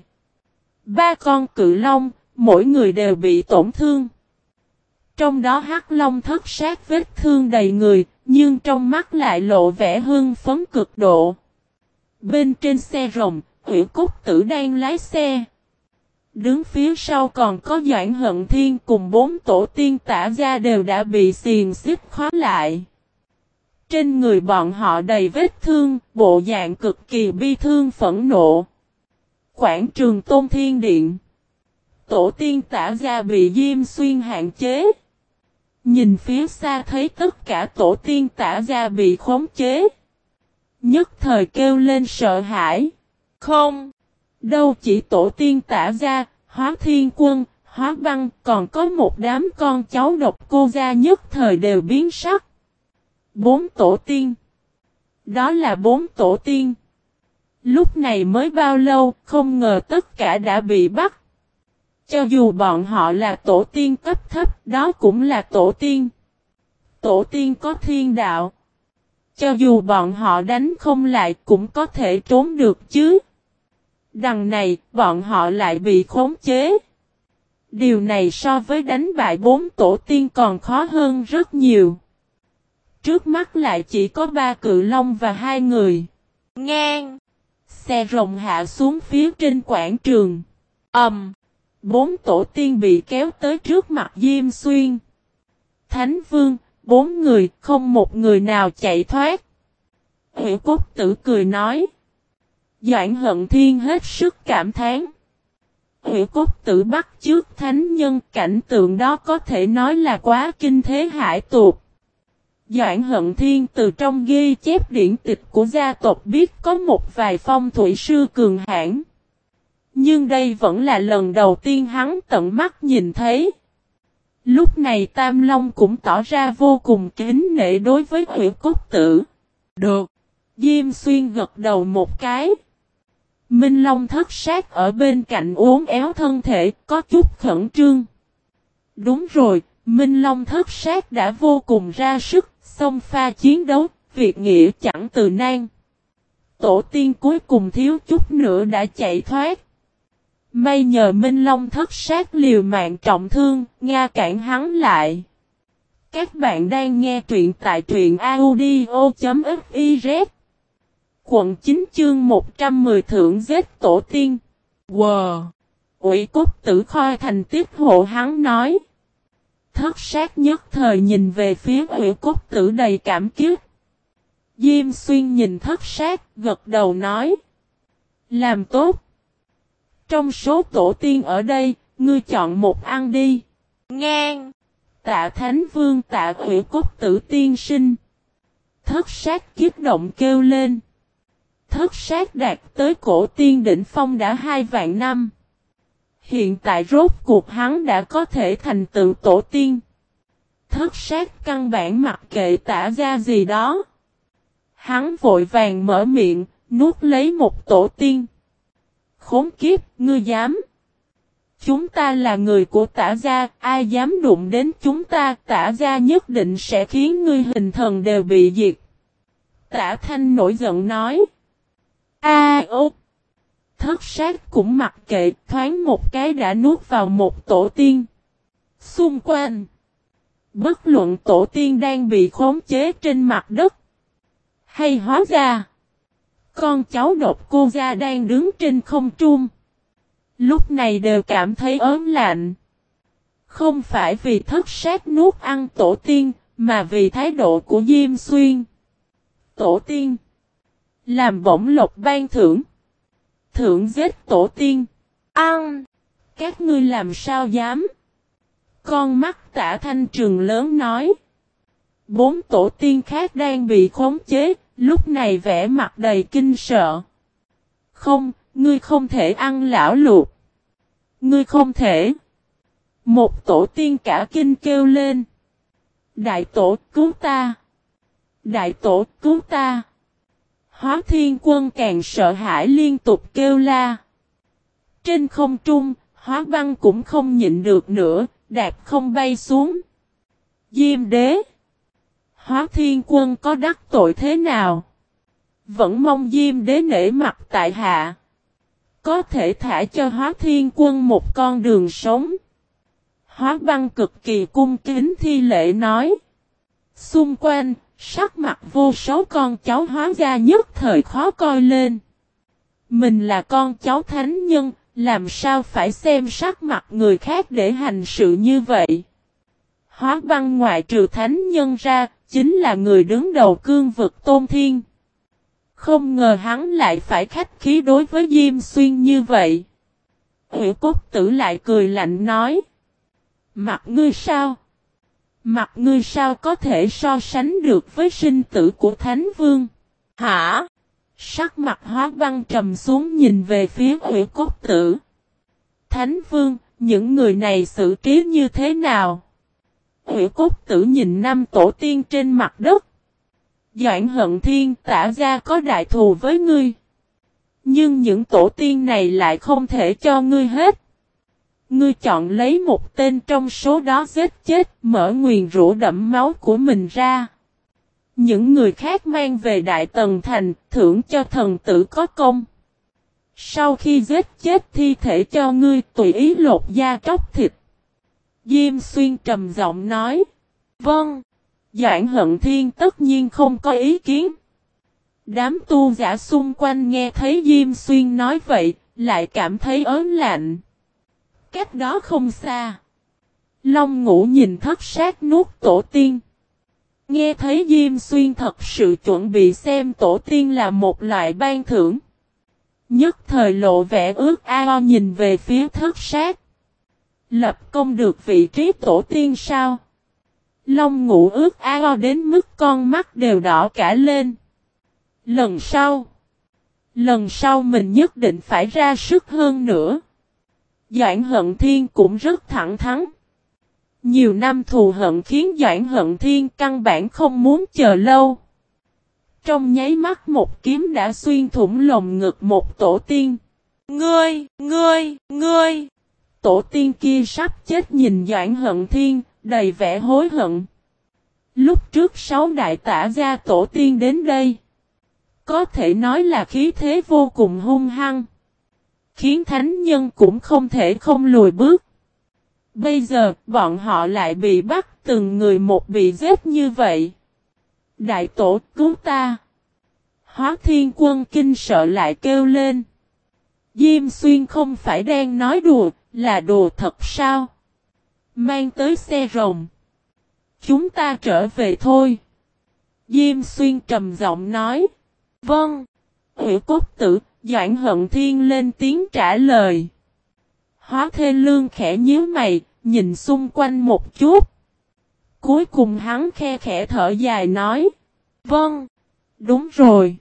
[SPEAKER 1] Ba con cự long, mỗi người đều bị tổn thương. Trong đó hắc long thất sát vết thương đầy người, nhưng trong mắt lại lộ vẻ hưng phấn cực độ. Bên trên xe rồng, Nguyễn Cúc Tử đang lái xe. Đứng phía sau còn có Doãn Hận Thiên cùng bốn tổ tiên tả ra đều đã bị xiềng xích khóa lại. Trên người bọn họ đầy vết thương, bộ dạng cực kỳ bi thương phẫn nộ. Quảng trường Tôn Thiên Điện Tổ tiên tả ra bị Diêm Xuyên hạn chế. Nhìn phía xa thấy tất cả tổ tiên tả ra bị khống chế. Nhất thời kêu lên sợ hãi. Không. Đâu chỉ tổ tiên tả ra, hóa thiên quân, hóa băng, còn có một đám con cháu độc cô gia nhất thời đều biến sắc. Bốn tổ tiên. Đó là bốn tổ tiên. Lúc này mới bao lâu, không ngờ tất cả đã bị bắt. Cho dù bọn họ là tổ tiên cấp thấp, đó cũng là tổ tiên. Tổ tiên có thiên đạo. Cho dù bọn họ đánh không lại cũng có thể trốn được chứ. Đằng này, bọn họ lại bị khống chế. Điều này so với đánh bại bốn tổ tiên còn khó hơn rất nhiều. Trước mắt lại chỉ có ba cự long và hai người. Ngang. Xe rồng hạ xuống phía trên quảng trường. Ẩm. Um, bốn tổ tiên bị kéo tới trước mặt Diêm Xuyên. Thánh Vương, bốn người, không một người nào chạy thoát. Hữu Cốt Tử cười nói. Doãn hận thiên hết sức cảm thán. Hữu Cốt Tử bắt trước thánh nhân, cảnh tượng đó có thể nói là quá kinh thế hải tuột. Doãn hận thiên từ trong ghi chép điển tịch của gia tộc biết có một vài phong thủy sư cường hãn. Nhưng đây vẫn là lần đầu tiên hắn tận mắt nhìn thấy. Lúc này Tam Long cũng tỏ ra vô cùng kính nể đối với huyện cốt tử. Được. Diêm xuyên gật đầu một cái. Minh Long thất sát ở bên cạnh uốn éo thân thể, có chút khẩn trương. Đúng rồi, Minh Long thất sát đã vô cùng ra sức, xông pha chiến đấu, việc nghĩa chẳng từ nan. Tổ tiên cuối cùng thiếu chút nữa đã chạy thoát. May nhờ Minh Long thất sát liều mạng trọng thương, Nga cản hắn lại. Các bạn đang nghe truyện tại truyện audio.fif Quận 9 chương 110 thượng giết tổ tiên. Wow! Ủy cốt tử khoi thành tiếp hộ hắn nói. Thất sát nhất thời nhìn về phía ủy cốt tử đầy cảm kiếp. Diêm xuyên nhìn thất sát, gật đầu nói. Làm tốt. Trong số tổ tiên ở đây, ngươi chọn một ăn đi. Ngang. Tạ Thánh Vương tạ ủy cốt tử tiên sinh. Thất sát kiếp động kêu lên. Thất sát đạt tới cổ tiên đỉnh phong đã hai vạn năm. Hiện tại rốt cuộc hắn đã có thể thành tựu tổ tiên. Thất sát căn bản mặc kệ tả ra gì đó. Hắn vội vàng mở miệng, nuốt lấy một tổ tiên. Khốn kiếp, ngươi dám. Chúng ta là người của tả gia, ai dám đụng đến chúng ta, tả gia nhất định sẽ khiến ngươi hình thần đều bị diệt. Tả thanh nổi giận nói. A ô! Thất sát cũng mặc kệ, thoáng một cái đã nuốt vào một tổ tiên. Xung quanh. Bất luận tổ tiên đang bị khống chế trên mặt đất. Hay hóa ra. Con cháu độc cô gia đang đứng trên không trung. Lúc này đều cảm thấy ớn lạnh. Không phải vì thất sát nuốt ăn tổ tiên, mà vì thái độ của Diêm Xuyên. Tổ tiên. Làm bổng lộc ban thưởng. Thưởng giết tổ tiên. Ăn. Các ngươi làm sao dám. Con mắt tả thanh trường lớn nói. Bốn tổ tiên khác đang bị khống chế, lúc này vẻ mặt đầy kinh sợ. Không, ngươi không thể ăn lão luộc. Ngươi không thể. Một tổ tiên cả kinh kêu lên. Đại tổ cứu ta. Đại tổ cứu ta. Hóa thiên quân càng sợ hãi liên tục kêu la. Trên không trung, hóa băng cũng không nhịn được nữa, đạp không bay xuống. Diêm đế. Hóa thiên quân có đắc tội thế nào? Vẫn mong Diêm đế nể mặt tại hạ. Có thể thả cho hóa thiên quân một con đường sống. Hóa băng cực kỳ cung kính thi lễ nói. Xung quanh, Sắc mặt vô số con cháu hóa ra nhất thời khó coi lên. Mình là con cháu thánh nhân, làm sao phải xem sắc mặt người khác để hành sự như vậy? Hóa băng ngoại trừ thánh nhân ra, chính là người đứng đầu cương vực tôn thiên. Không ngờ hắn lại phải khách khí đối với Diêm Xuyên như vậy. Hữu cốt tử lại cười lạnh nói. Mặt ngươi sao? Mặt ngươi sao có thể so sánh được với sinh tử của Thánh Vương? Hả? Sắc mặt hóa văn trầm xuống nhìn về phía hủy cốt tử. Thánh Vương, những người này xử trí như thế nào? Hủy cốt tử nhìn năm tổ tiên trên mặt đất. Doãn hận thiên tả ra có đại thù với ngươi. Nhưng những tổ tiên này lại không thể cho ngươi hết. Ngươi chọn lấy một tên trong số đó giết chết mở nguyền rũ đậm máu của mình ra. Những người khác mang về Đại Tần Thành thưởng cho thần tử có công. Sau khi giết chết thi thể cho ngươi tùy ý lột da tróc thịt. Diêm xuyên trầm giọng nói. Vâng. Doãn hận thiên tất nhiên không có ý kiến. Đám tu giả xung quanh nghe thấy Diêm Xuyên nói vậy, lại cảm thấy ớn lạnh. Cách đó không xa. Long ngũ nhìn thất sát nuốt tổ tiên. Nghe thấy Diêm Xuyên thật sự chuẩn bị xem tổ tiên là một loại ban thưởng. Nhất thời lộ vẻ ước ao nhìn về phía thất sát. Lập công được vị trí tổ tiên sao? Long ngũ ước ao đến mức con mắt đều đỏ cả lên. Lần sau. Lần sau mình nhất định phải ra sức hơn nữa. Doãn hận thiên cũng rất thẳng thắn. Nhiều năm thù hận khiến Doãn hận thiên căn bản không muốn chờ lâu. Trong nháy mắt một kiếm đã xuyên thủng lồng ngực một tổ tiên. Ngươi, ngươi, ngươi. Tổ tiên kia sắp chết nhìn Doãn hận thiên, đầy vẻ hối hận. Lúc trước sáu đại tả gia tổ tiên đến đây. Có thể nói là khí thế vô cùng hung hăng. Khiến thánh nhân cũng không thể không lùi bước. Bây giờ, bọn họ lại bị bắt từng người một bị giết như vậy. Đại tổ cứu ta. Hóa thiên quân kinh sợ lại kêu lên. Diêm xuyên không phải đang nói đùa, là đùa thật sao? Mang tới xe rồng. Chúng ta trở về thôi. Diêm xuyên trầm giọng nói. Vâng. Hữu cốt tử, Doãn hận thiên lên tiếng trả lời. Hóa thê lương khẽ nhíu mày, nhìn xung quanh một chút. Cuối cùng hắn khe khẽ thở dài nói. Vâng, đúng rồi.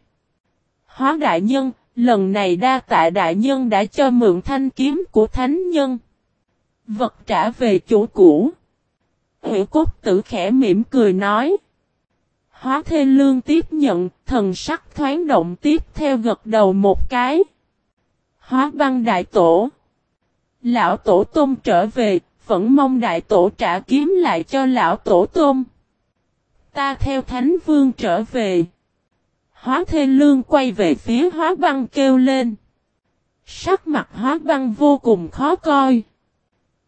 [SPEAKER 1] Hóa đại nhân, lần này đa tạ đại nhân đã cho mượn thanh kiếm của thánh nhân. Vật trả về chỗ cũ. Hữu cốt tử khẽ mỉm cười nói. Hóa thê lương tiếp nhận, thần sắc thoáng động tiếp theo gật đầu một cái. Hóa băng đại tổ. Lão tổ tôm trở về, vẫn mong đại tổ trả kiếm lại cho lão tổ tôm. Ta theo thánh vương trở về. Hóa thê lương quay về phía hóa băng kêu lên. Sắc mặt hóa băng vô cùng khó coi.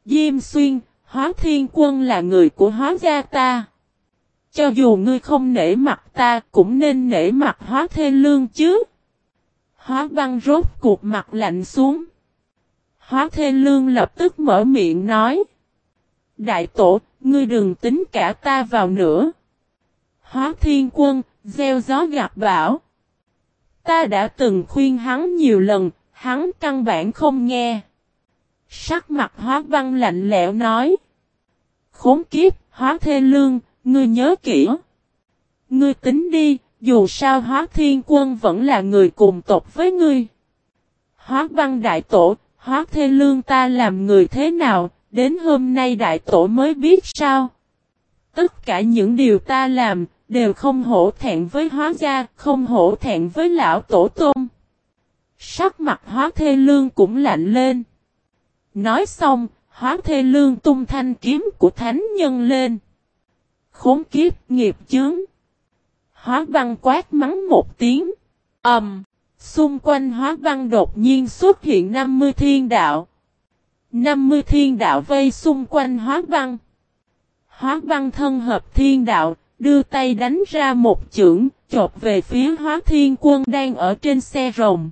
[SPEAKER 1] Diêm xuyên, hóa thiên quân là người của hóa gia ta. Cho dù ngươi không nể mặt ta cũng nên nể mặt hóa thê lương chứ. Hóa băng rốt cuộc mặt lạnh xuống. Hóa thê lương lập tức mở miệng nói. Đại tổ, ngươi đừng tính cả ta vào nữa. Hóa thiên quân, gieo gió gạt bão. Ta đã từng khuyên hắn nhiều lần, hắn căn bản không nghe. Sắc mặt hóa băng lạnh lẽo nói. Khốn kiếp, hóa thê lương, Ngươi nhớ kỹ. Ngươi tính đi, dù sao hóa thiên quân vẫn là người cùng tộc với ngươi. Hóa băng đại tổ, hóa thê lương ta làm người thế nào, đến hôm nay đại tổ mới biết sao. Tất cả những điều ta làm, đều không hổ thẹn với hóa gia, không hổ thẹn với lão tổ tôn. Sắc mặt hóa thê lương cũng lạnh lên. Nói xong, hóa thê lương tung thanh kiếm của thánh nhân lên. Khốn kiếp nghiệp chướng. Hóa băng quát mắng một tiếng. ầm, um, xung quanh hóa băng đột nhiên xuất hiện 50 thiên đạo. 50 thiên đạo vây xung quanh hóa băng. Hóa băng thân hợp thiên đạo, đưa tay đánh ra một chưởng, chộp về phía hóa thiên quân đang ở trên xe rồng.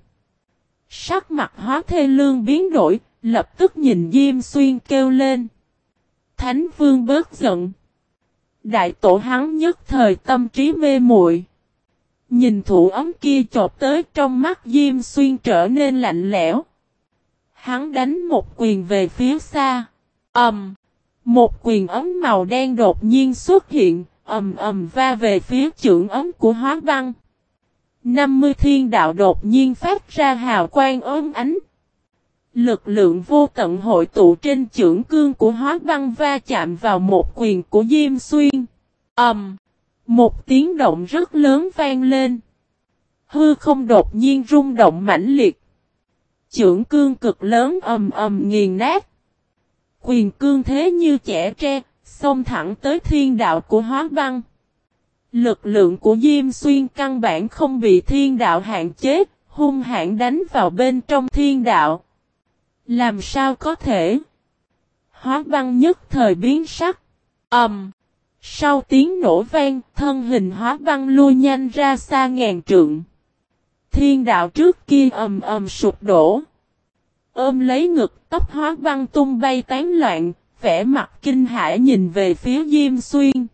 [SPEAKER 1] Sắc mặt hóa thê lương biến đổi, lập tức nhìn Diêm Xuyên kêu lên. Thánh vương bớt giận. Đại tổ hắn nhất thời tâm trí mê muội Nhìn thủ ấm kia chộp tới trong mắt Diêm Xuyên trở nên lạnh lẽo. Hắn đánh một quyền về phía xa. Ẩm. Um, một quyền ấm màu đen đột nhiên xuất hiện, ầm ầm va về phía trưởng ấm của hóa băng. 50 thiên đạo đột nhiên phát ra hào quang ốm ánh. Lực lượng vô tận hội tụ trên trưởng cương của hóa băng va chạm vào một quyền của Diêm Xuyên. Ẩm. Um, một tiếng động rất lớn vang lên. Hư không đột nhiên rung động mãnh liệt. Trưởng cương cực lớn ầm ầm nghiền nát. Quyền cương thế như trẻ tre, xông thẳng tới thiên đạo của hóa băng. Lực lượng của Diêm Xuyên căn bản không bị thiên đạo hạn chế, hung hãn đánh vào bên trong thiên đạo. Làm sao có thể? Hóa băng nhất thời biến sắc. ầm Um, sau tiếng nổ vang, thân hình hóa băng lui nhanh ra xa ngàn trượng. Thiên đạo trước kia ầm ầm sụp đổ. Ôm lấy ngực, tóc hóa băng tung bay tán loạn, vẻ mặt kinh hãi nhìn về phía Diêm Xuyên.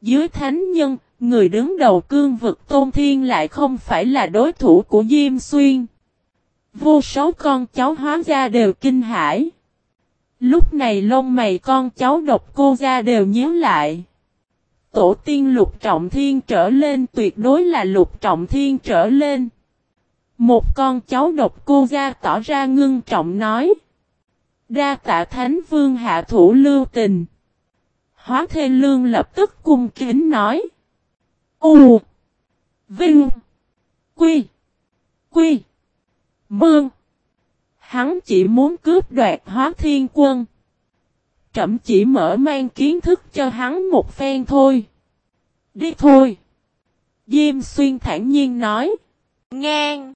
[SPEAKER 1] Dưới thánh nhân, người đứng đầu cương vực tôn thiên lại không phải là đối thủ của Diêm Xuyên. Vô số con cháu hóa ra đều kinh hãi. Lúc này lông mày con cháu độc cô ra đều nhíu lại. Tổ tiên lục trọng thiên trở lên tuyệt đối là lục trọng thiên trở lên. Một con cháu độc cô ra tỏ ra ngưng trọng nói. Đa tạ thánh vương hạ thủ lưu tình. Hóa thê lương lập tức cung kính nói. U. Vinh. Quy. Quy. Bương. Hắn chỉ muốn cướp đoạt hóa thiên quân. Trẩm chỉ mở mang kiến thức cho hắn một phen thôi. Đi thôi. Diêm xuyên thản nhiên nói. Ngang.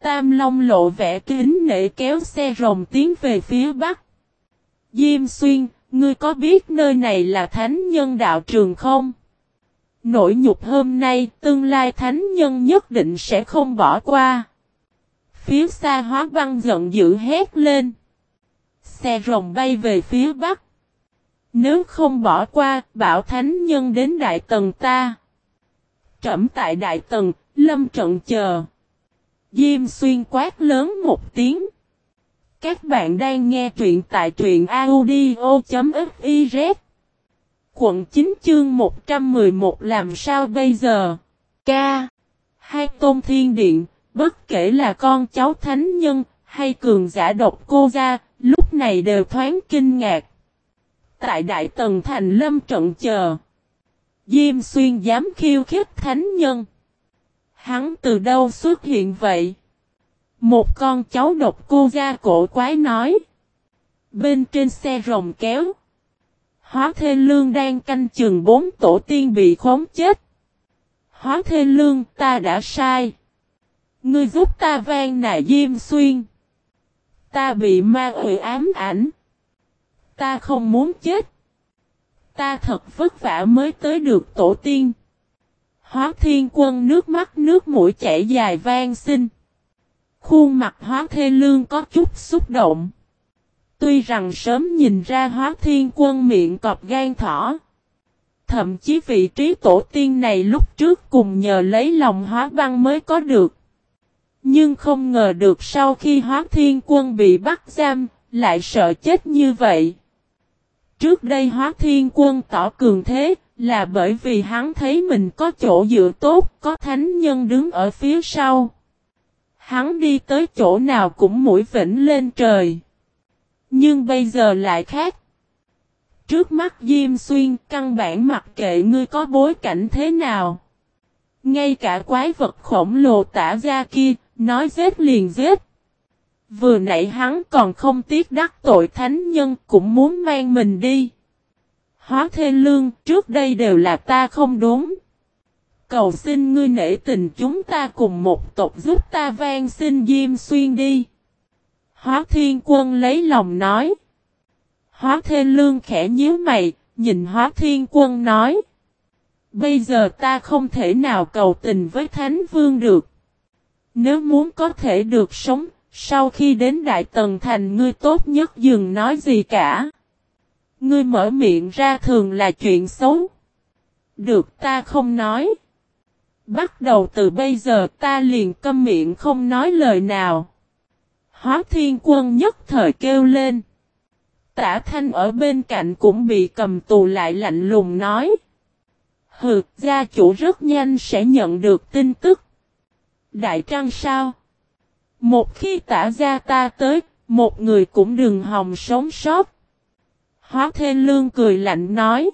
[SPEAKER 1] Tam Long lộ vẻ kính nể kéo xe rồng tiến về phía bắc. Diêm xuyên, ngươi có biết nơi này là thánh nhân đạo trường không? Nỗi nhục hôm nay, tương lai thánh nhân nhất định sẽ không bỏ qua. Phía xa hóa băng giận dữ hét lên. Xe rồng bay về phía bắc. Nếu không bỏ qua, bảo thánh nhân đến đại tầng ta. Trẩm tại đại tầng, lâm trận chờ. Diêm xuyên quát lớn một tiếng. Các bạn đang nghe truyện tại truyện audio.fiz. Quận 9 chương 111 làm sao bây giờ? Ca. Hai tôn thiên điện, bất kể là con cháu thánh nhân hay cường giả độc cô gia, lúc này đều thoáng kinh ngạc. Tại Đại Tần Thành Lâm trận chờ. Diêm xuyên dám khiêu khích thánh nhân. Hắn từ đâu xuất hiện vậy? Một con cháu độc cô gia cổ quái nói. Bên trên xe rồng kéo. Hóa Thê Lương đang canh chừng bốn tổ tiên bị khống chết. Hóa Thê Lương ta đã sai. Ngươi giúp ta vang nà diêm xuyên. Ta bị ma quỷ ám ảnh. Ta không muốn chết. Ta thật vất vả mới tới được tổ tiên. Hóa thiên quân nước mắt nước mũi chảy dài vang xin. Khuôn mặt hóa thê lương có chút xúc động. Tuy rằng sớm nhìn ra hóa thiên quân miệng cọp gan thỏ. Thậm chí vị trí tổ tiên này lúc trước cùng nhờ lấy lòng hóa băng mới có được. Nhưng không ngờ được sau khi hóa thiên quân bị bắt giam, lại sợ chết như vậy. Trước đây hóa thiên quân tỏ cường thế, là bởi vì hắn thấy mình có chỗ dựa tốt, có thánh nhân đứng ở phía sau. Hắn đi tới chỗ nào cũng mũi vĩnh lên trời. Nhưng bây giờ lại khác. Trước mắt Diêm Xuyên căn bản mặc kệ ngươi có bối cảnh thế nào. Ngay cả quái vật khổng lồ tả ra kia, nói giết liền giết. Vừa nãy hắn còn không tiếc đắc tội thánh nhân cũng muốn mang mình đi. Hóa thê lương trước đây đều là ta không đúng. Cầu xin ngươi nể tình chúng ta cùng một tộc giúp ta van xin Diêm Xuyên đi. Hóa thiên quân lấy lòng nói. Hóa thê lương khẽ nhíu mày, nhìn hóa thiên quân nói. Bây giờ ta không thể nào cầu tình với Thánh Vương được. Nếu muốn có thể được sống, sau khi đến Đại Tần Thành ngươi tốt nhất dừng nói gì cả. Ngươi mở miệng ra thường là chuyện xấu. Được ta không nói. Bắt đầu từ bây giờ ta liền câm miệng không nói lời nào. Hóa thiên quân nhất thời kêu lên. Tả thanh ở bên cạnh cũng bị cầm tù lại lạnh lùng nói. Hừ, gia chủ rất nhanh sẽ nhận được tin tức. Đại trăng sao? Một khi tả gia ta tới, một người cũng đừng hòng sống sót. Hóa Thê Lương cười lạnh nói.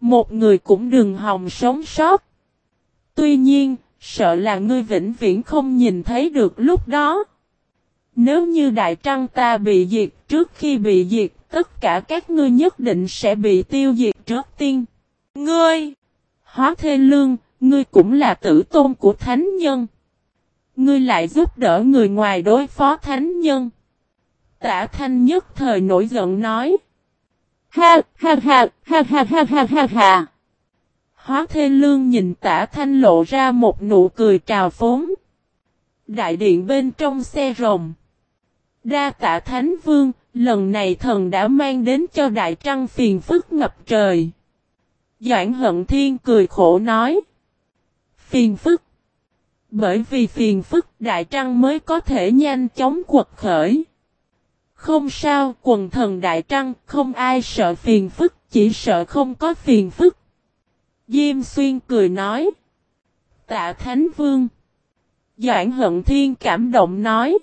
[SPEAKER 1] Một người cũng đừng hòng sống sót. Tuy nhiên, sợ là ngươi vĩnh viễn không nhìn thấy được lúc đó. Nếu như đại trăng ta bị diệt trước khi bị diệt, tất cả các ngươi nhất định sẽ bị tiêu diệt trước tiên. Ngươi! Hóa Thê Lương, ngươi cũng là tử tôn của thánh nhân. Ngươi lại giúp đỡ người ngoài đối phó thánh nhân. Tả thanh nhất thời nổi giận nói. Ha ha ha ha ha ha ha ha ha. Hóa Thê Lương nhìn tả thanh lộ ra một nụ cười trào phóng. Đại điện bên trong xe rồng. Đa tạ Thánh Vương, lần này thần đã mang đến cho Đại Trăng phiền phức ngập trời. Doãn hận thiên cười khổ nói. Phiền phức. Bởi vì phiền phức Đại Trăng mới có thể nhanh chóng quật khởi. Không sao, quần thần Đại Trăng, không ai sợ phiền phức, chỉ sợ không có phiền phức. Diêm xuyên cười nói. Tạ Thánh Vương. Doãn hận thiên cảm động nói.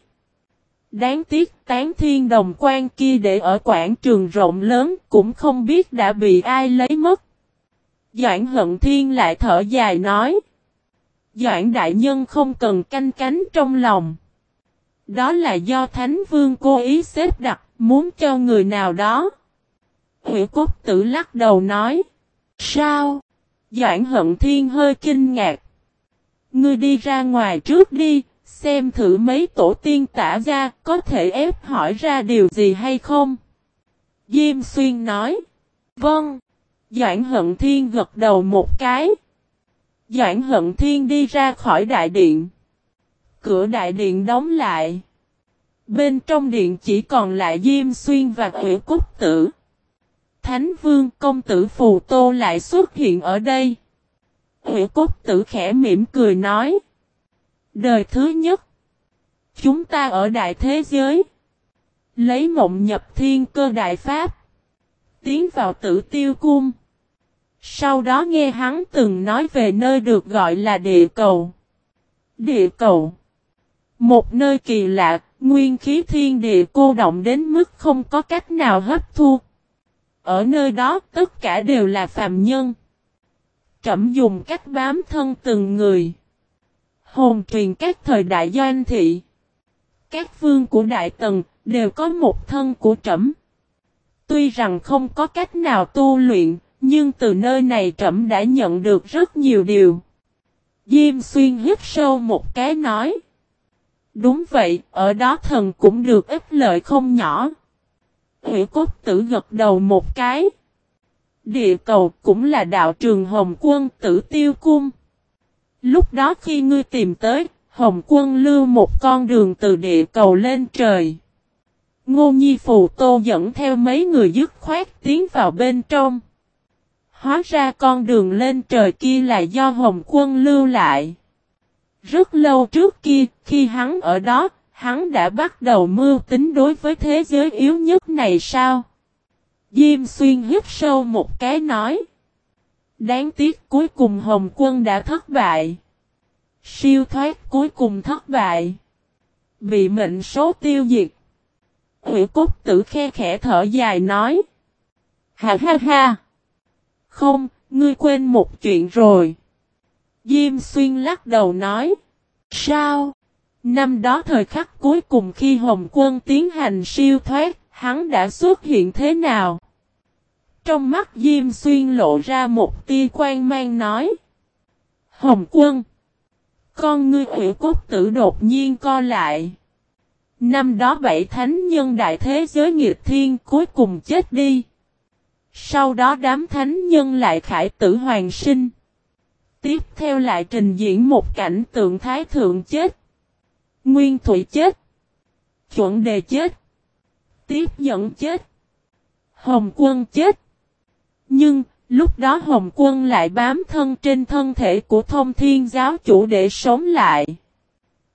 [SPEAKER 1] Đáng tiếc tán thiên đồng quan kia để ở quảng trường rộng lớn cũng không biết đã bị ai lấy mất. Doãn hận thiên lại thở dài nói. Doãn đại nhân không cần canh cánh trong lòng. Đó là do Thánh Vương cố ý xếp đặt, muốn cho người nào đó. Hủy cốt tử lắc đầu nói. Sao? Doãn hận thiên hơi kinh ngạc. Ngươi đi ra ngoài trước đi, xem thử mấy tổ tiên tả ra có thể ép hỏi ra điều gì hay không. Diêm xuyên nói. Vâng. Doãn hận thiên gật đầu một cái. Doãn hận thiên đi ra khỏi đại điện. Cửa đại điện đóng lại. Bên trong điện chỉ còn lại Diêm Xuyên và Quỷ Cúc Tử. Thánh Vương công tử Phù Tô lại xuất hiện ở đây. Quỷ Cúc Tử khẽ mỉm cười nói. Đời thứ nhất. Chúng ta ở đại thế giới. Lấy mộng nhập thiên cơ đại pháp. Tiến vào tử tiêu cung. Sau đó nghe hắn từng nói về nơi được gọi là địa cầu. Địa cầu. Một nơi kỳ lạ, nguyên khí thiên địa cô động đến mức không có cách nào hấp thu. Ở nơi đó tất cả đều là phàm nhân. Trẩm dùng cách bám thân từng người. Hồn truyền các thời đại doanh thị. Các vương của Đại Tần đều có một thân của trẩm. Tuy rằng không có cách nào tu luyện, nhưng từ nơi này trẫm đã nhận được rất nhiều điều. Diêm xuyên hít sâu một cái nói. Đúng vậy, ở đó thần cũng được ít lợi không nhỏ. Hủy cốt tử gật đầu một cái. Địa cầu cũng là đạo trường Hồng quân tử tiêu cung. Lúc đó khi ngươi tìm tới, Hồng quân lưu một con đường từ địa cầu lên trời. Ngô Nhi Phù Tô dẫn theo mấy người dứt khoát tiến vào bên trong. Hóa ra con đường lên trời kia là do Hồng quân lưu lại. Rất lâu trước kia, khi hắn ở đó, hắn đã bắt đầu mưu tính đối với thế giới yếu nhất này sao? Diêm xuyên hít sâu một cái nói. Đáng tiếc cuối cùng Hồng quân đã thất bại. Siêu thoát cuối cùng thất bại. Bị mệnh số tiêu diệt. Hữu cốt tử khe khẽ thở dài nói. Ha ha ha. Không, ngươi quên một chuyện rồi. Diêm xuyên lắc đầu nói. Sao? Năm đó thời khắc cuối cùng khi Hồng quân tiến hành siêu thoát, hắn đã xuất hiện thế nào? Trong mắt Diêm Xuyên lộ ra một tia quan mang nói. Hồng quân. Con ngươi hủy cốt tử đột nhiên co lại. Năm đó bảy thánh nhân đại thế giới nghiệp thiên cuối cùng chết đi. Sau đó đám thánh nhân lại khải tử hoàng sinh. Tiếp theo lại trình diễn một cảnh tượng thái thượng chết. Nguyên thủy chết. Chuẩn đề chết. Tiếp dẫn chết. Hồng quân chết. Nhưng, lúc đó Hồng quân lại bám thân trên thân thể của thông thiên giáo chủ để sống lại.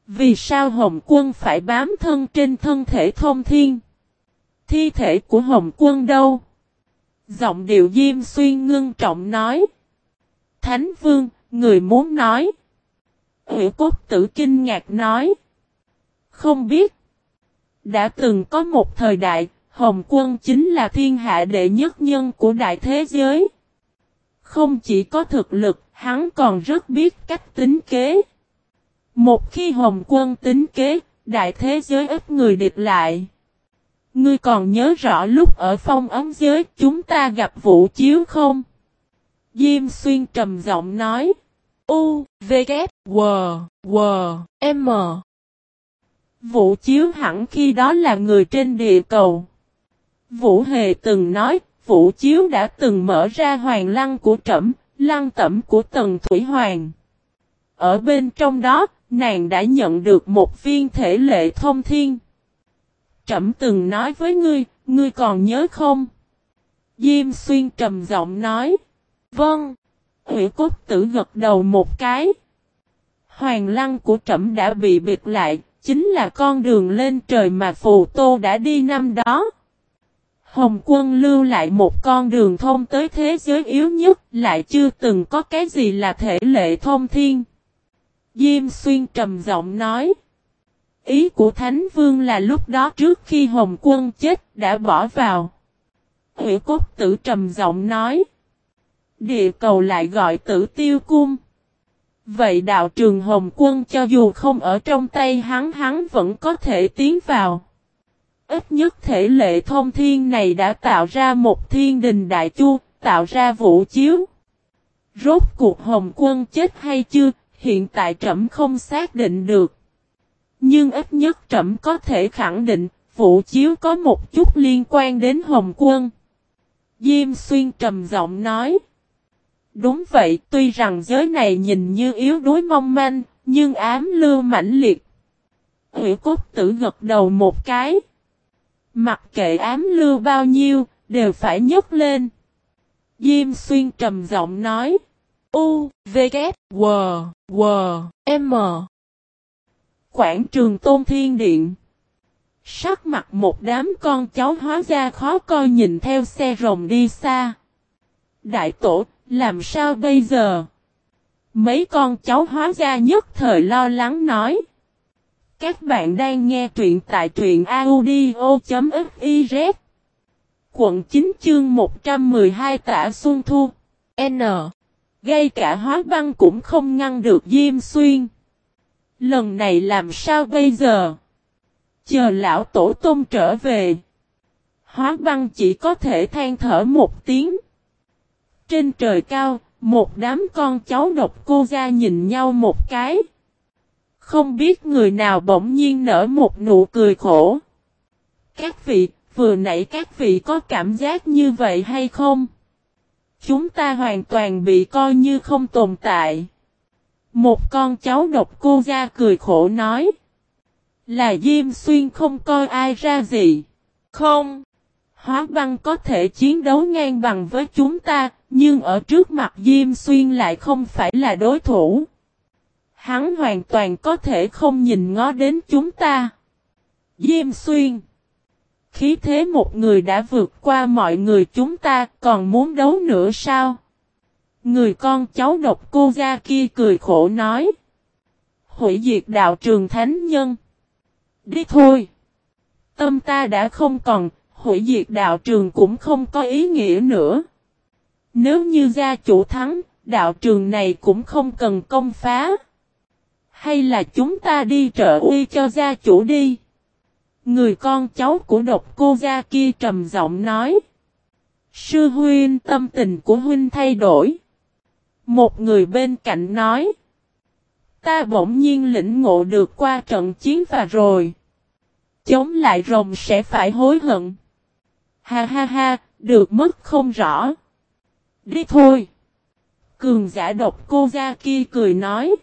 [SPEAKER 1] Vì sao Hồng quân phải bám thân trên thân thể thông thiên? Thi thể của Hồng quân đâu? Giọng điệu Diêm Xuyên ngưng trọng nói. Thánh Vương, người muốn nói. Hữu cốt tử kinh ngạc nói. Không biết. Đã từng có một thời đại, Hồng quân chính là thiên hạ đệ nhất nhân của đại thế giới. Không chỉ có thực lực, hắn còn rất biết cách tính kế. Một khi Hồng quân tính kế, đại thế giới ít người địch lại. Ngươi còn nhớ rõ lúc ở phong ấm giới chúng ta gặp vũ chiếu không? Diêm xuyên trầm giọng nói. U, V, K, W, W, M. Vũ chiếu hẳn khi đó là người trên địa cầu. Vũ Hề từng nói, Vũ Chiếu đã từng mở ra hoàng lăng của trẫm, lăng tẩm của Tần Thủy Hoàng. Ở bên trong đó, nàng đã nhận được một viên thể lệ thông thiên. Trẫm từng nói với ngươi, ngươi còn nhớ không? Diêm xuyên trầm giọng nói. Vâng. Hủy cốt tử gật đầu một cái. Hoàng lăng của trẫm đã bị bịt lại, chính là con đường lên trời mà phù tô đã đi năm đó. Hồng quân lưu lại một con đường thông tới thế giới yếu nhất, lại chưa từng có cái gì là thể lệ thông thiên. Diêm xuyên trầm giọng nói. Ý của Thánh Vương là lúc đó trước khi Hồng quân chết đã bỏ vào. Hủy cốt tử trầm giọng nói. Địa cầu lại gọi tử tiêu cung. Vậy đạo trường Hồng quân cho dù không ở trong tay hắn hắn vẫn có thể tiến vào. Ít nhất thể lệ thông thiên này đã tạo ra một thiên đình đại chu, tạo ra vũ chiếu. Rốt cuộc Hồng quân chết hay chưa, hiện tại trẫm không xác định được. Nhưng ít nhất trẫm có thể khẳng định, vụ chiếu có một chút liên quan đến Hồng quân. Diêm xuyên trầm giọng nói. Đúng vậy, tuy rằng giới này nhìn như yếu đuối mong manh, nhưng ám lưu mãnh liệt. Hữu cốt tử gật đầu một cái. Mặc kệ ám lưu bao nhiêu, đều phải nhấc lên. Diêm xuyên trầm giọng nói. U, V, K, W, W, M. Quảng trường Tôn Thiên Điện. Sắc mặt một đám con cháu hóa ra khó coi nhìn theo xe rồng đi xa. Đại tổ, làm sao bây giờ? Mấy con cháu hóa ra nhất thời lo lắng nói. Các bạn đang nghe truyện tại truyện audio.fiz Quận 9 chương 112 tả Xuân Thu N Gây cả hóa băng cũng không ngăn được Diêm Xuyên Lần này làm sao bây giờ? Chờ lão tổ tôn trở về Hóa băng chỉ có thể than thở một tiếng Trên trời cao Một đám con cháu độc cô ra nhìn nhau một cái không biết người nào bỗng nhiên nở một nụ cười khổ. Các vị, vừa nãy các vị có cảm giác như vậy hay không? Chúng ta hoàn toàn bị coi như không tồn tại. Một con cháu độc cô ra cười khổ nói. Là Diêm Xuyên không coi ai ra gì. Không. Hóa băng có thể chiến đấu ngang bằng với chúng ta, nhưng ở trước mặt Diêm Xuyên lại không phải là đối thủ. Hắn hoàn toàn có thể không nhìn ngó đến chúng ta. Diêm xuyên. Khí thế một người đã vượt qua mọi người chúng ta còn muốn đấu nữa sao? Người con cháu độc cô ra kia cười khổ nói. Hủy diệt đạo trường thánh nhân. Đi thôi. Tâm ta đã không còn, hủy diệt đạo trường cũng không có ý nghĩa nữa. Nếu như gia chủ thắng, đạo trường này cũng không cần công phá. Hay là chúng ta đi trợ uy cho gia chủ đi? Người con cháu của độc cô gia kia trầm giọng nói. Sư huynh tâm tình của huynh thay đổi. Một người bên cạnh nói. Ta bỗng nhiên lĩnh ngộ được qua trận chiến và rồi. Chống lại rồng sẽ phải hối hận. Ha ha ha, được mất không rõ. Đi thôi. Cường giả độc cô gia kia cười nói.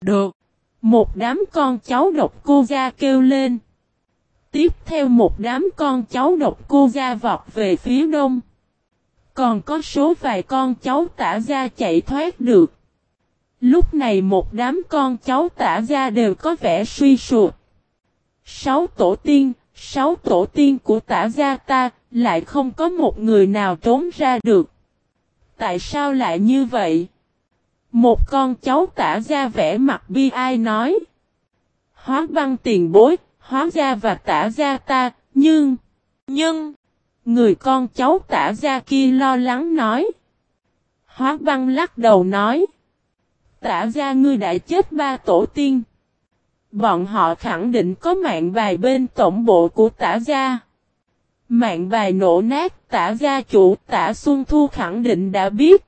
[SPEAKER 1] Được. Một đám con cháu độc cô gia kêu lên. Tiếp theo một đám con cháu độc cô gia vọt về phía đông. Còn có số vài con cháu tả gia chạy thoát được. Lúc này một đám con cháu tả gia đều có vẻ suy sụp. Sáu tổ tiên, sáu tổ tiên của tả gia ta, lại không có một người nào trốn ra được. Tại sao lại như vậy? Một con cháu tả ra vẻ mặt bi ai nói. Hóa băng tiền bối, hóa ra và tả ra ta, nhưng, nhưng, người con cháu tả ra kia lo lắng nói. Hóa băng lắc đầu nói. Tả ra ngươi đã chết ba tổ tiên. Bọn họ khẳng định có mạng bài bên tổng bộ của tả gia. Mạng bài nổ nát, tả gia chủ tả Xuân Thu khẳng định đã biết.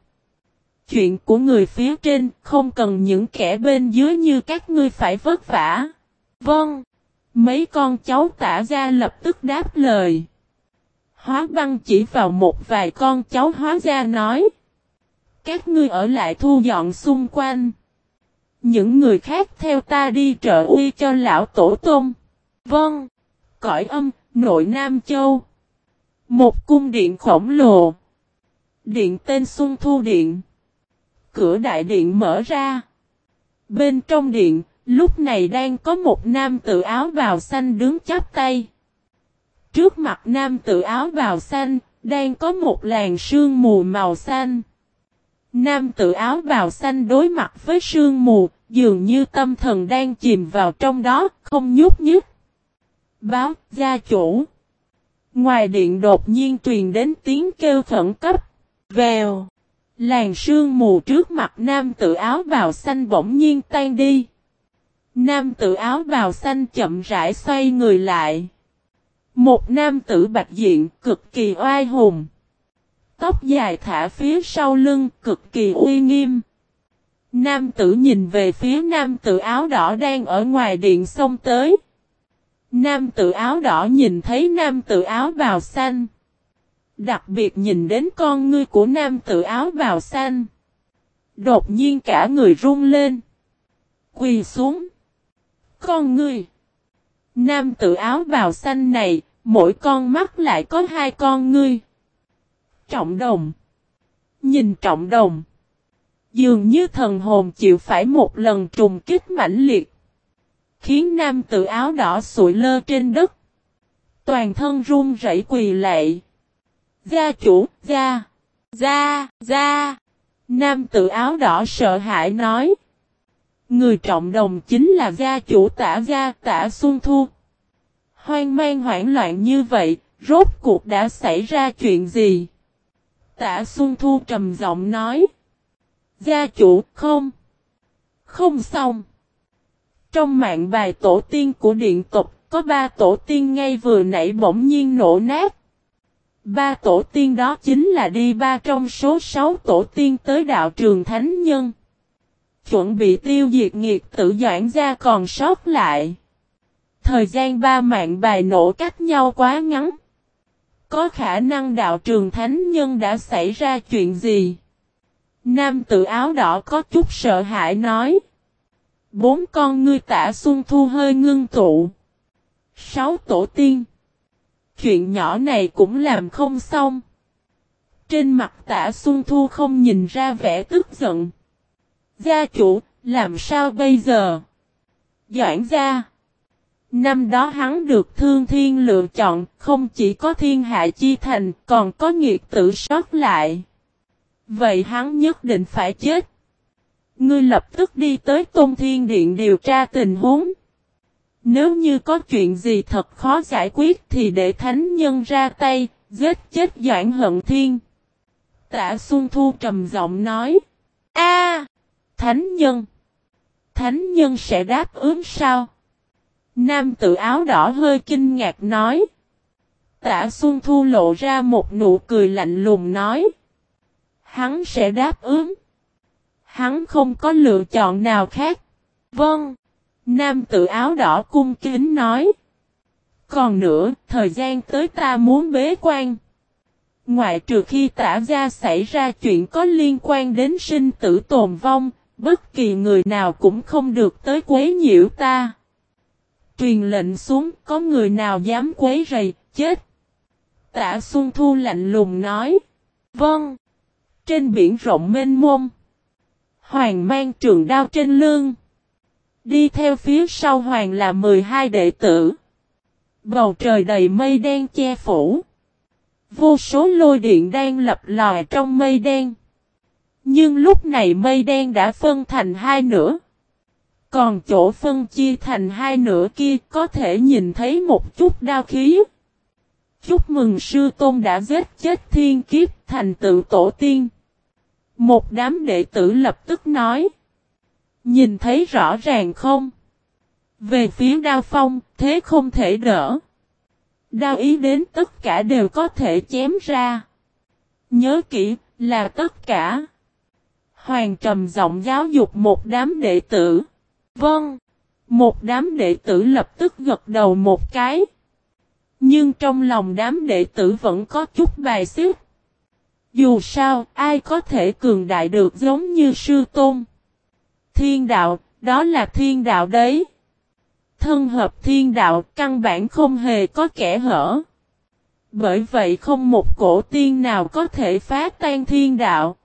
[SPEAKER 1] Chuyện của người phía trên không cần những kẻ bên dưới như các ngươi phải vất vả. Vâng. Mấy con cháu tả gia lập tức đáp lời. Hóa băng chỉ vào một vài con cháu hóa ra nói. Các ngươi ở lại thu dọn xung quanh. Những người khác theo ta đi trợ uy cho lão tổ tôm. Vâng. Cõi âm, nội Nam Châu. Một cung điện khổng lồ. Điện tên Xuân Thu Điện. Cửa đại điện mở ra. Bên trong điện, lúc này đang có một nam tự áo bào xanh đứng chắp tay. Trước mặt nam tự áo bào xanh, đang có một làn sương mù màu xanh. Nam tự áo bào xanh đối mặt với sương mù, dường như tâm thần đang chìm vào trong đó, không nhúc nhích. Báo, gia chủ. Ngoài điện đột nhiên truyền đến tiếng kêu khẩn cấp. Vèo. Làn sương mù trước mặt nam tự áo bào xanh bỗng nhiên tan đi. Nam tự áo bào xanh chậm rãi xoay người lại. Một nam tử bạch diện cực kỳ oai hùng. Tóc dài thả phía sau lưng cực kỳ uy nghiêm. Nam tử nhìn về phía nam tử áo đỏ đang ở ngoài điện xông tới. Nam tử áo đỏ nhìn thấy nam tử áo bào xanh. Đặc biệt nhìn đến con ngươi của nam tử áo bào xanh. Đột nhiên cả người run lên. Quỳ xuống. Con ngươi. Nam tử áo bào xanh này, mỗi con mắt lại có hai con ngươi. Trọng đồng. Nhìn trọng đồng. Dường như thần hồn chịu phải một lần trùng kích mãnh liệt. Khiến nam tự áo đỏ sụi lơ trên đất. Toàn thân run rẩy quỳ lệ. Gia chủ, gia, gia, gia. Nam tự áo đỏ sợ hãi nói. Người trọng đồng chính là gia chủ tả gia tả Xuân Thu. Hoang mang hoảng loạn như vậy, rốt cuộc đã xảy ra chuyện gì? Tả Xuân Thu trầm giọng nói. Gia chủ, không. Không xong. Trong mạng bài tổ tiên của điện tục, có ba tổ tiên ngay vừa nãy bỗng nhiên nổ nát. Ba tổ tiên đó chính là đi ba trong số sáu tổ tiên tới đạo trường Thánh Nhân. Chuẩn bị tiêu diệt nghiệt tử doãn ra còn sót lại. Thời gian ba mạng bài nổ cách nhau quá ngắn. Có khả năng đạo trường Thánh Nhân đã xảy ra chuyện gì? Nam tự áo đỏ có chút sợ hãi nói. Bốn con ngươi tả xuân thu hơi ngưng tụ. Sáu tổ tiên. Chuyện nhỏ này cũng làm không xong. Trên mặt tả xuân thu không nhìn ra vẻ tức giận. Gia chủ, làm sao bây giờ? Doãn gia. Năm đó hắn được thương thiên lựa chọn, không chỉ có thiên hạ chi thành, còn có nghiệt tử sót lại. Vậy hắn nhất định phải chết. Ngươi lập tức đi tới Tôn Thiên Điện điều tra tình huống. Nếu như có chuyện gì thật khó giải quyết thì để thánh nhân ra tay, giết chết Doãn Hận Thiên. Tạ Xuân Thu trầm giọng nói. A, Thánh nhân! Thánh nhân sẽ đáp ứng sao? Nam tự áo đỏ hơi kinh ngạc nói. Tạ Xuân Thu lộ ra một nụ cười lạnh lùng nói. Hắn sẽ đáp ứng. Hắn không có lựa chọn nào khác. Vâng. Nam tự áo đỏ cung kính nói. Còn nữa, thời gian tới ta muốn bế quan. Ngoại trừ khi tả gia xảy ra chuyện có liên quan đến sinh tử tồn vong, bất kỳ người nào cũng không được tới quấy nhiễu ta. Truyền lệnh xuống, có người nào dám quấy rầy, chết. Tả Xuân Thu lạnh lùng nói. Vâng. Trên biển rộng mênh mông. Hoàng mang trường đao trên lưng. Đi theo phía sau Hoàng là 12 đệ tử. Bầu trời đầy mây đen che phủ. Vô số lôi điện đang lập lòi trong mây đen. Nhưng lúc này mây đen đã phân thành hai nửa. Còn chỗ phân chia thành hai nửa kia có thể nhìn thấy một chút đao khí. Chúc mừng sư tôn đã giết chết thiên kiếp thành tựu tổ tiên. Một đám đệ tử lập tức nói. Nhìn thấy rõ ràng không? Về phía đao phong, thế không thể đỡ. Đao ý đến tất cả đều có thể chém ra. Nhớ kỹ, là tất cả. Hoàng trầm giọng giáo dục một đám đệ tử. Vâng. Một đám đệ tử lập tức gật đầu một cái. Nhưng trong lòng đám đệ tử vẫn có chút bài xích. Dù sao, ai có thể cường đại được giống như sư tôn. Thiên đạo, đó là thiên đạo đấy. Thân hợp thiên đạo căn bản không hề có kẻ hở. Bởi vậy không một cổ tiên nào có thể phá tan thiên đạo.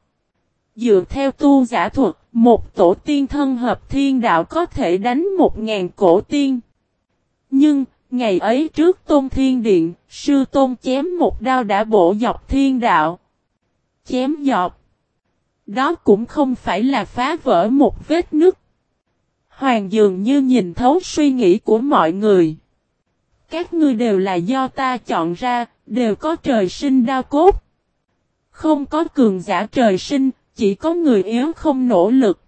[SPEAKER 1] Dựa theo tu giả thuật, một tổ tiên thân hợp thiên đạo có thể đánh một ngàn cổ tiên. Nhưng, ngày ấy trước tôn thiên điện, sư tôn chém một đao đã bổ dọc thiên đạo. Chém dọc. Đó cũng không phải là phá vỡ một vết nứt. Hoàng dường như nhìn thấu suy nghĩ của mọi người. Các ngươi đều là do ta chọn ra, đều có trời sinh đao cốt. Không có cường giả trời sinh, chỉ có người yếu không nỗ lực.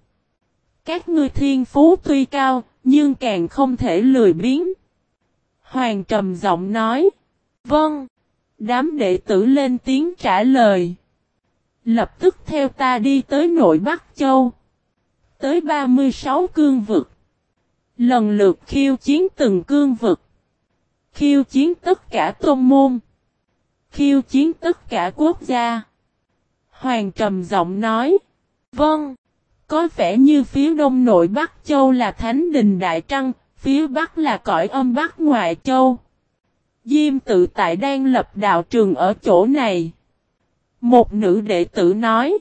[SPEAKER 1] Các ngươi thiên phú tuy cao, nhưng càng không thể lười biếng. Hoàng trầm giọng nói. Vâng. Đám đệ tử lên tiếng trả lời. Lập tức theo ta đi tới nội Bắc Châu. Tới 36 cương vực. Lần lượt khiêu chiến từng cương vực. Khiêu chiến tất cả tôn môn. Khiêu chiến tất cả quốc gia. Hoàng trầm giọng nói. Vâng. Có vẻ như phía đông nội Bắc Châu là Thánh Đình Đại Trăng, phía Bắc là cõi âm Bắc Ngoại Châu. Diêm tự tại đang lập đạo trường ở chỗ này. Một nữ đệ tử nói.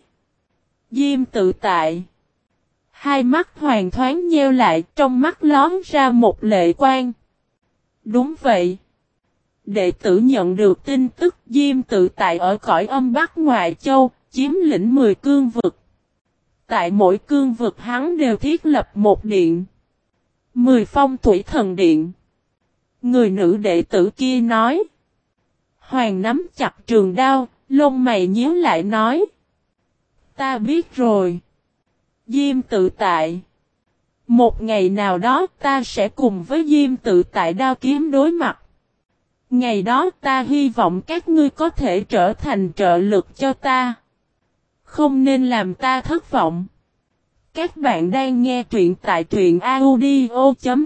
[SPEAKER 1] Diêm tự tại. Hai mắt hoàng thoáng nheo lại trong mắt lón ra một lệ quan. Đúng vậy. Đệ tử nhận được tin tức Diêm tự tại ở cõi âm Bắc Ngoại Châu, chiếm lĩnh 10 cương vực. Tại mỗi cương vực hắn đều thiết lập một điện. Mười phong thủy thần điện. Người nữ đệ tử kia nói. Hoàng nắm chặt trường đao, lông mày nhíu lại nói. Ta biết rồi. Diêm tự tại. Một ngày nào đó ta sẽ cùng với Diêm tự tại đao kiếm đối mặt. Ngày đó ta hy vọng các ngươi có thể trở thành trợ lực cho ta. Không nên làm ta thất vọng. Các bạn đang nghe truyện tại truyện audio.fiz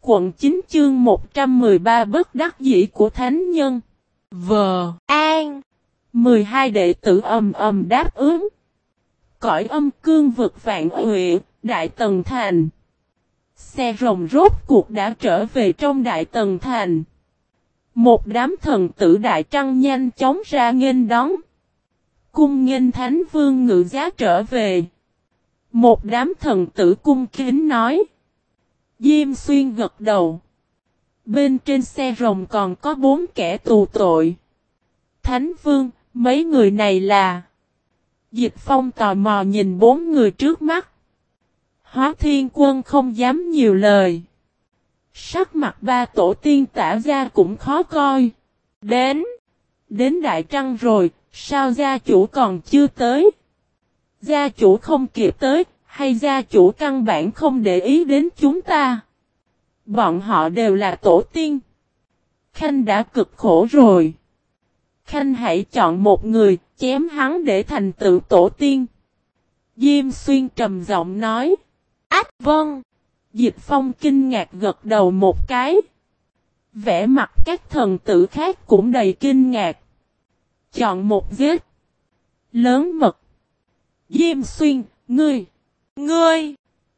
[SPEAKER 1] Quận 9 chương 113 bất đắc dĩ của Thánh Nhân. V. An. 12 đệ tử ầm ầm đáp ứng. Cõi âm cương vực vạn huệ, Đại Tần Thành. Xe rồng rốt cuộc đã trở về trong Đại Tần Thành. Một đám thần tử Đại Trăng nhanh chóng ra nghênh đón cung nghênh thánh vương ngự giá trở về. Một đám thần tử cung kính nói. Diêm xuyên gật đầu. Bên trên xe rồng còn có bốn kẻ tù tội. Thánh vương, mấy người này là... Dịch phong tò mò nhìn bốn người trước mắt. Hóa thiên quân không dám nhiều lời. Sắc mặt ba tổ tiên tả ra cũng khó coi. Đến. Đến Đại Trăng rồi, Sao gia chủ còn chưa tới? Gia chủ không kịp tới, hay gia chủ căn bản không để ý đến chúng ta? Bọn họ đều là tổ tiên. Khanh đã cực khổ rồi. Khanh hãy chọn một người, chém hắn để thành tựu tổ tiên. Diêm xuyên trầm giọng nói. Ách vâng. Dịch phong kinh ngạc gật đầu một cái. Vẽ mặt các thần tử khác cũng đầy kinh ngạc. Chọn một giết. Lớn mật. Diêm xuyên, ngươi. Ngươi.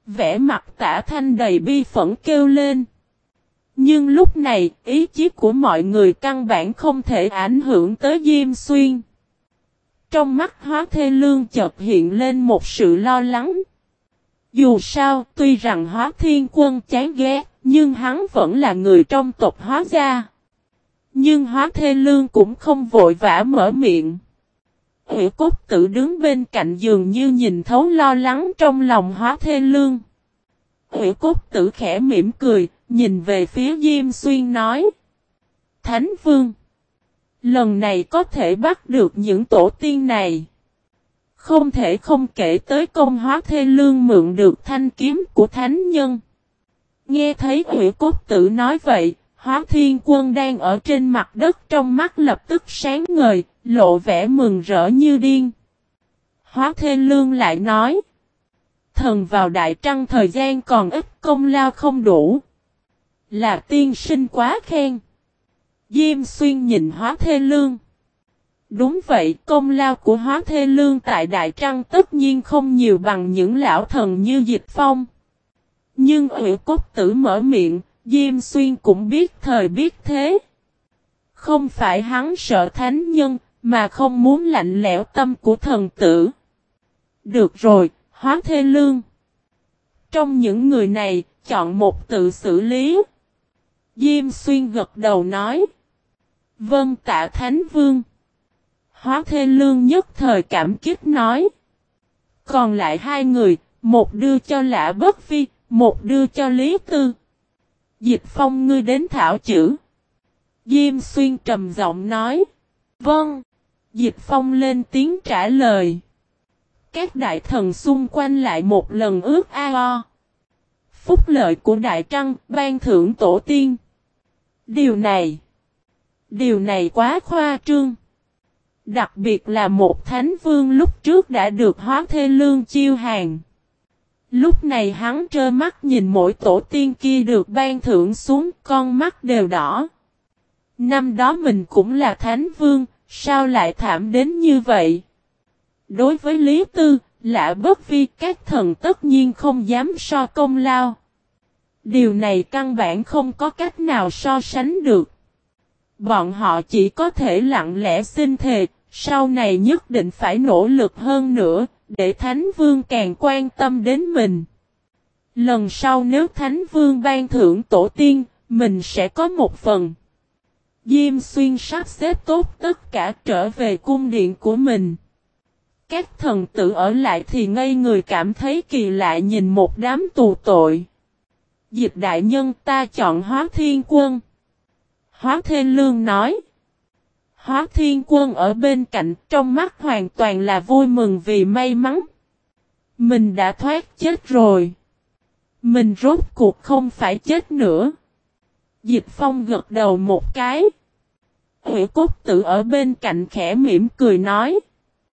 [SPEAKER 1] Vẽ mặt tả thanh đầy bi phẫn kêu lên. Nhưng lúc này, ý chí của mọi người căn bản không thể ảnh hưởng tới Diêm Xuyên. Trong mắt hóa thê lương chợt hiện lên một sự lo lắng. Dù sao, tuy rằng hóa thiên quân chán ghét, nhưng hắn vẫn là người trong tộc hóa gia. Nhưng hóa thê lương cũng không vội vã mở miệng. Hữu cốt tự đứng bên cạnh giường như nhìn thấu lo lắng trong lòng hóa thê lương. Hữu cốt tử khẽ mỉm cười, nhìn về phía Diêm Xuyên nói. Thánh Vương. Lần này có thể bắt được những tổ tiên này. Không thể không kể tới công hóa thê lương mượn được thanh kiếm của thánh nhân. Nghe thấy hủy cốt tử nói vậy, hóa thiên quân đang ở trên mặt đất trong mắt lập tức sáng ngời, lộ vẻ mừng rỡ như điên. Hóa thê lương lại nói. Thần vào đại trăng thời gian còn ít công lao không đủ. Là tiên sinh quá khen. Diêm xuyên nhìn hóa thê lương. Đúng vậy, công lao của hóa thê lương tại Đại Trăng tất nhiên không nhiều bằng những lão thần như Dịch Phong. Nhưng ủy cốt tử mở miệng, Diêm Xuyên cũng biết thời biết thế. Không phải hắn sợ thánh nhân, mà không muốn lạnh lẽo tâm của thần tử. Được rồi, hóa thê lương. Trong những người này, chọn một tự xử lý. Diêm Xuyên gật đầu nói. Vâng tạ Thánh Vương. Hóa Thê Lương nhất thời cảm kích nói. Còn lại hai người, một đưa cho Lã Bất Phi, một đưa cho Lý Tư. Dịch Phong ngươi đến thảo chữ. Diêm Xuyên trầm giọng nói. Vâng. Dịch Phong lên tiếng trả lời. Các đại thần xung quanh lại một lần ước a o. Phúc lợi của Đại Trăng, ban thưởng tổ tiên. Điều này, điều này quá khoa trương. Đặc biệt là một thánh vương lúc trước đã được hóa thê lương chiêu hàng. Lúc này hắn trơ mắt nhìn mỗi tổ tiên kia được ban thưởng xuống con mắt đều đỏ. Năm đó mình cũng là thánh vương, sao lại thảm đến như vậy? Đối với Lý Tư, lạ bất vi các thần tất nhiên không dám so công lao. Điều này căn bản không có cách nào so sánh được. Bọn họ chỉ có thể lặng lẽ xin thề, sau này nhất định phải nỗ lực hơn nữa, để Thánh Vương càng quan tâm đến mình. Lần sau nếu Thánh Vương ban thưởng tổ tiên, mình sẽ có một phần. Diêm xuyên sắp xếp tốt tất cả trở về cung điện của mình. Các thần tử ở lại thì ngây người cảm thấy kỳ lạ nhìn một đám tù tội. Dịch đại nhân ta chọn hóa thiên quân. Hóa thiên lương nói. Hóa thiên quân ở bên cạnh, trong mắt hoàn toàn là vui mừng vì may mắn. Mình đã thoát chết rồi. Mình rốt cuộc không phải chết nữa. Dịch phong gật đầu một cái. Hủy cốt tử ở bên cạnh khẽ mỉm cười nói.